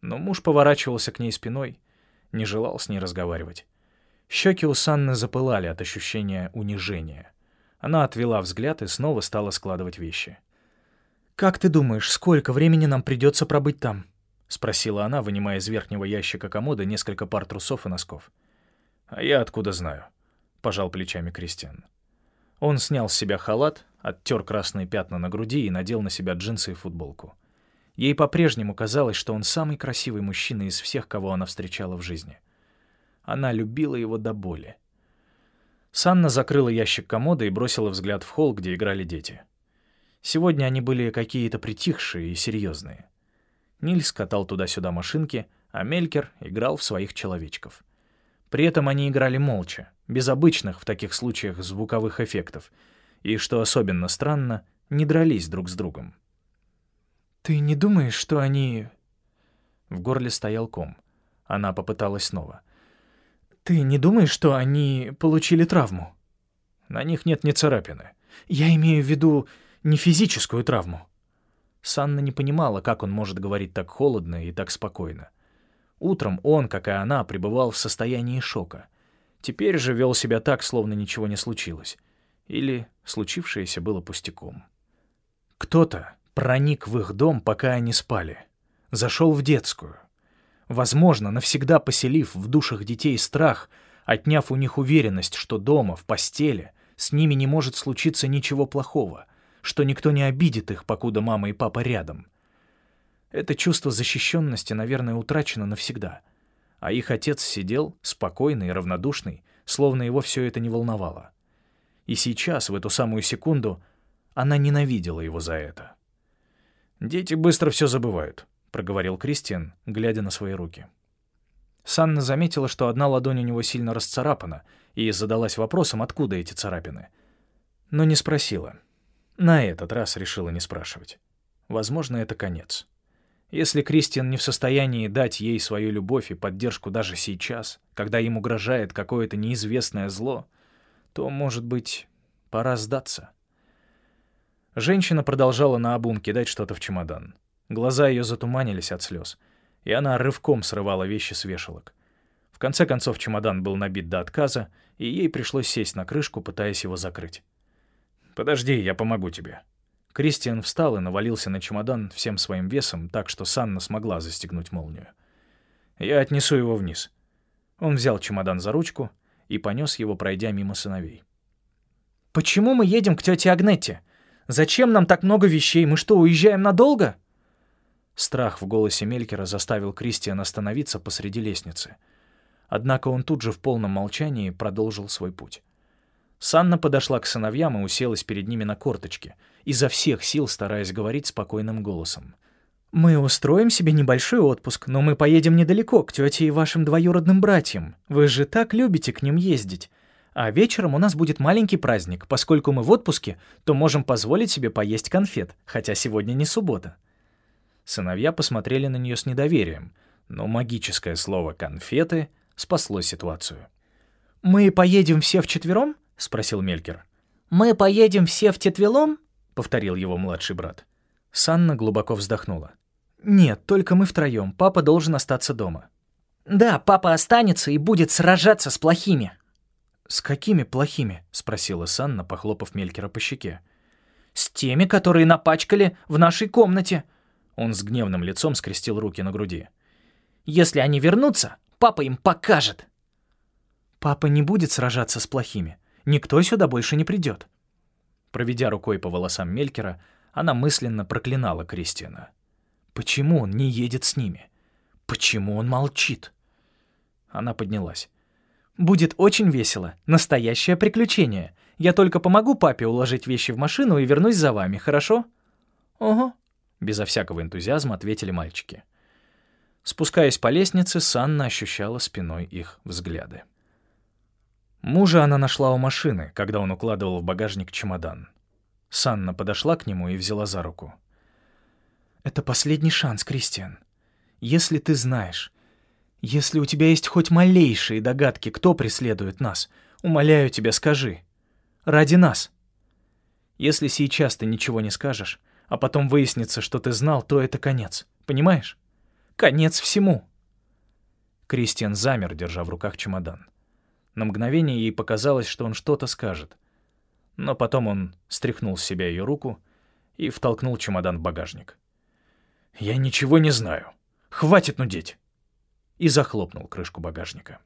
Но муж поворачивался к ней спиной, не желал с ней разговаривать. Щеки у Санны запылали от ощущения унижения. Она отвела взгляд и снова стала складывать вещи. «Как ты думаешь, сколько времени нам придется пробыть там?» — спросила она, вынимая из верхнего ящика комода несколько пар трусов и носков. «А я откуда знаю?» — пожал плечами Кристиан. Он снял с себя халат, оттер красные пятна на груди и надел на себя джинсы и футболку. Ей по-прежнему казалось, что он самый красивый мужчина из всех, кого она встречала в жизни. Она любила его до боли. Санна закрыла ящик комода и бросила взгляд в холл, где играли дети. Сегодня они были какие-то притихшие и серьезные. Нильс катал туда-сюда машинки, а Мелькер играл в своих человечков. При этом они играли молча, без обычных в таких случаях звуковых эффектов, и, что особенно странно, не дрались друг с другом. «Ты не думаешь, что они...» В горле стоял ком. Она попыталась снова. «Ты не думаешь, что они получили травму?» «На них нет ни царапины. Я имею в виду не физическую травму». Санна не понимала, как он может говорить так холодно и так спокойно. Утром он, как и она, пребывал в состоянии шока. Теперь же вел себя так, словно ничего не случилось. Или случившееся было пустяком. Кто-то проник в их дом, пока они спали. Зашел в детскую. Возможно, навсегда поселив в душах детей страх, отняв у них уверенность, что дома, в постели, с ними не может случиться ничего плохого, что никто не обидит их, покуда мама и папа рядом. Это чувство защищенности, наверное, утрачено навсегда. А их отец сидел, спокойный и равнодушный, словно его все это не волновало. И сейчас, в эту самую секунду, она ненавидела его за это. «Дети быстро все забывают», — проговорил Кристиан, глядя на свои руки. Санна заметила, что одна ладонь у него сильно расцарапана, и задалась вопросом, откуда эти царапины. Но не спросила. На этот раз решила не спрашивать. Возможно, это конец. Если Кристиан не в состоянии дать ей свою любовь и поддержку даже сейчас, когда им угрожает какое-то неизвестное зло, то, может быть, пора сдаться. Женщина продолжала наобум кидать что-то в чемодан. Глаза ее затуманились от слез, и она рывком срывала вещи с вешалок. В конце концов чемодан был набит до отказа, и ей пришлось сесть на крышку, пытаясь его закрыть. «Подожди, я помогу тебе». Кристиан встал и навалился на чемодан всем своим весом, так что Санна смогла застегнуть молнию. «Я отнесу его вниз». Он взял чемодан за ручку и понес его, пройдя мимо сыновей. «Почему мы едем к тете Агнетте? Зачем нам так много вещей? Мы что, уезжаем надолго?» Страх в голосе Мелькера заставил Кристиана остановиться посреди лестницы. Однако он тут же в полном молчании продолжил свой путь. Санна подошла к сыновьям и уселась перед ними на корточке, изо всех сил стараясь говорить спокойным голосом. «Мы устроим себе небольшой отпуск, но мы поедем недалеко, к тете и вашим двоюродным братьям. Вы же так любите к ним ездить. А вечером у нас будет маленький праздник. Поскольку мы в отпуске, то можем позволить себе поесть конфет, хотя сегодня не суббота». Сыновья посмотрели на нее с недоверием, но магическое слово «конфеты» спасло ситуацию. «Мы поедем все вчетвером?» — спросил Мелькер. «Мы поедем все втетвелом?» — повторил его младший брат. Санна глубоко вздохнула. «Нет, только мы втроем. Папа должен остаться дома». «Да, папа останется и будет сражаться с плохими». «С какими плохими?» — спросила Санна, похлопав Мелькера по щеке. «С теми, которые напачкали в нашей комнате». Он с гневным лицом скрестил руки на груди. «Если они вернутся, папа им покажет». «Папа не будет сражаться с плохими. Никто сюда больше не придет. Проведя рукой по волосам Мелькера, она мысленно проклинала Кристиана. Почему он не едет с ними? Почему он молчит? Она поднялась. «Будет очень весело. Настоящее приключение. Я только помогу папе уложить вещи в машину и вернусь за вами, хорошо?» «Ого», — безо всякого энтузиазма ответили мальчики. Спускаясь по лестнице, Санна ощущала спиной их взгляды. Мужа она нашла у машины, когда он укладывал в багажник чемодан. Санна подошла к нему и взяла за руку. «Это последний шанс, Кристиан. Если ты знаешь, если у тебя есть хоть малейшие догадки, кто преследует нас, умоляю тебя, скажи. Ради нас. Если сейчас ты ничего не скажешь, а потом выяснится, что ты знал, то это конец. Понимаешь? Конец всему». Кристиан замер, держа в руках чемодан. На мгновение ей показалось, что он что-то скажет. Но потом он стряхнул с себя ее руку и втолкнул чемодан в багажник. «Я ничего не знаю. Хватит нудеть!» И захлопнул крышку багажника.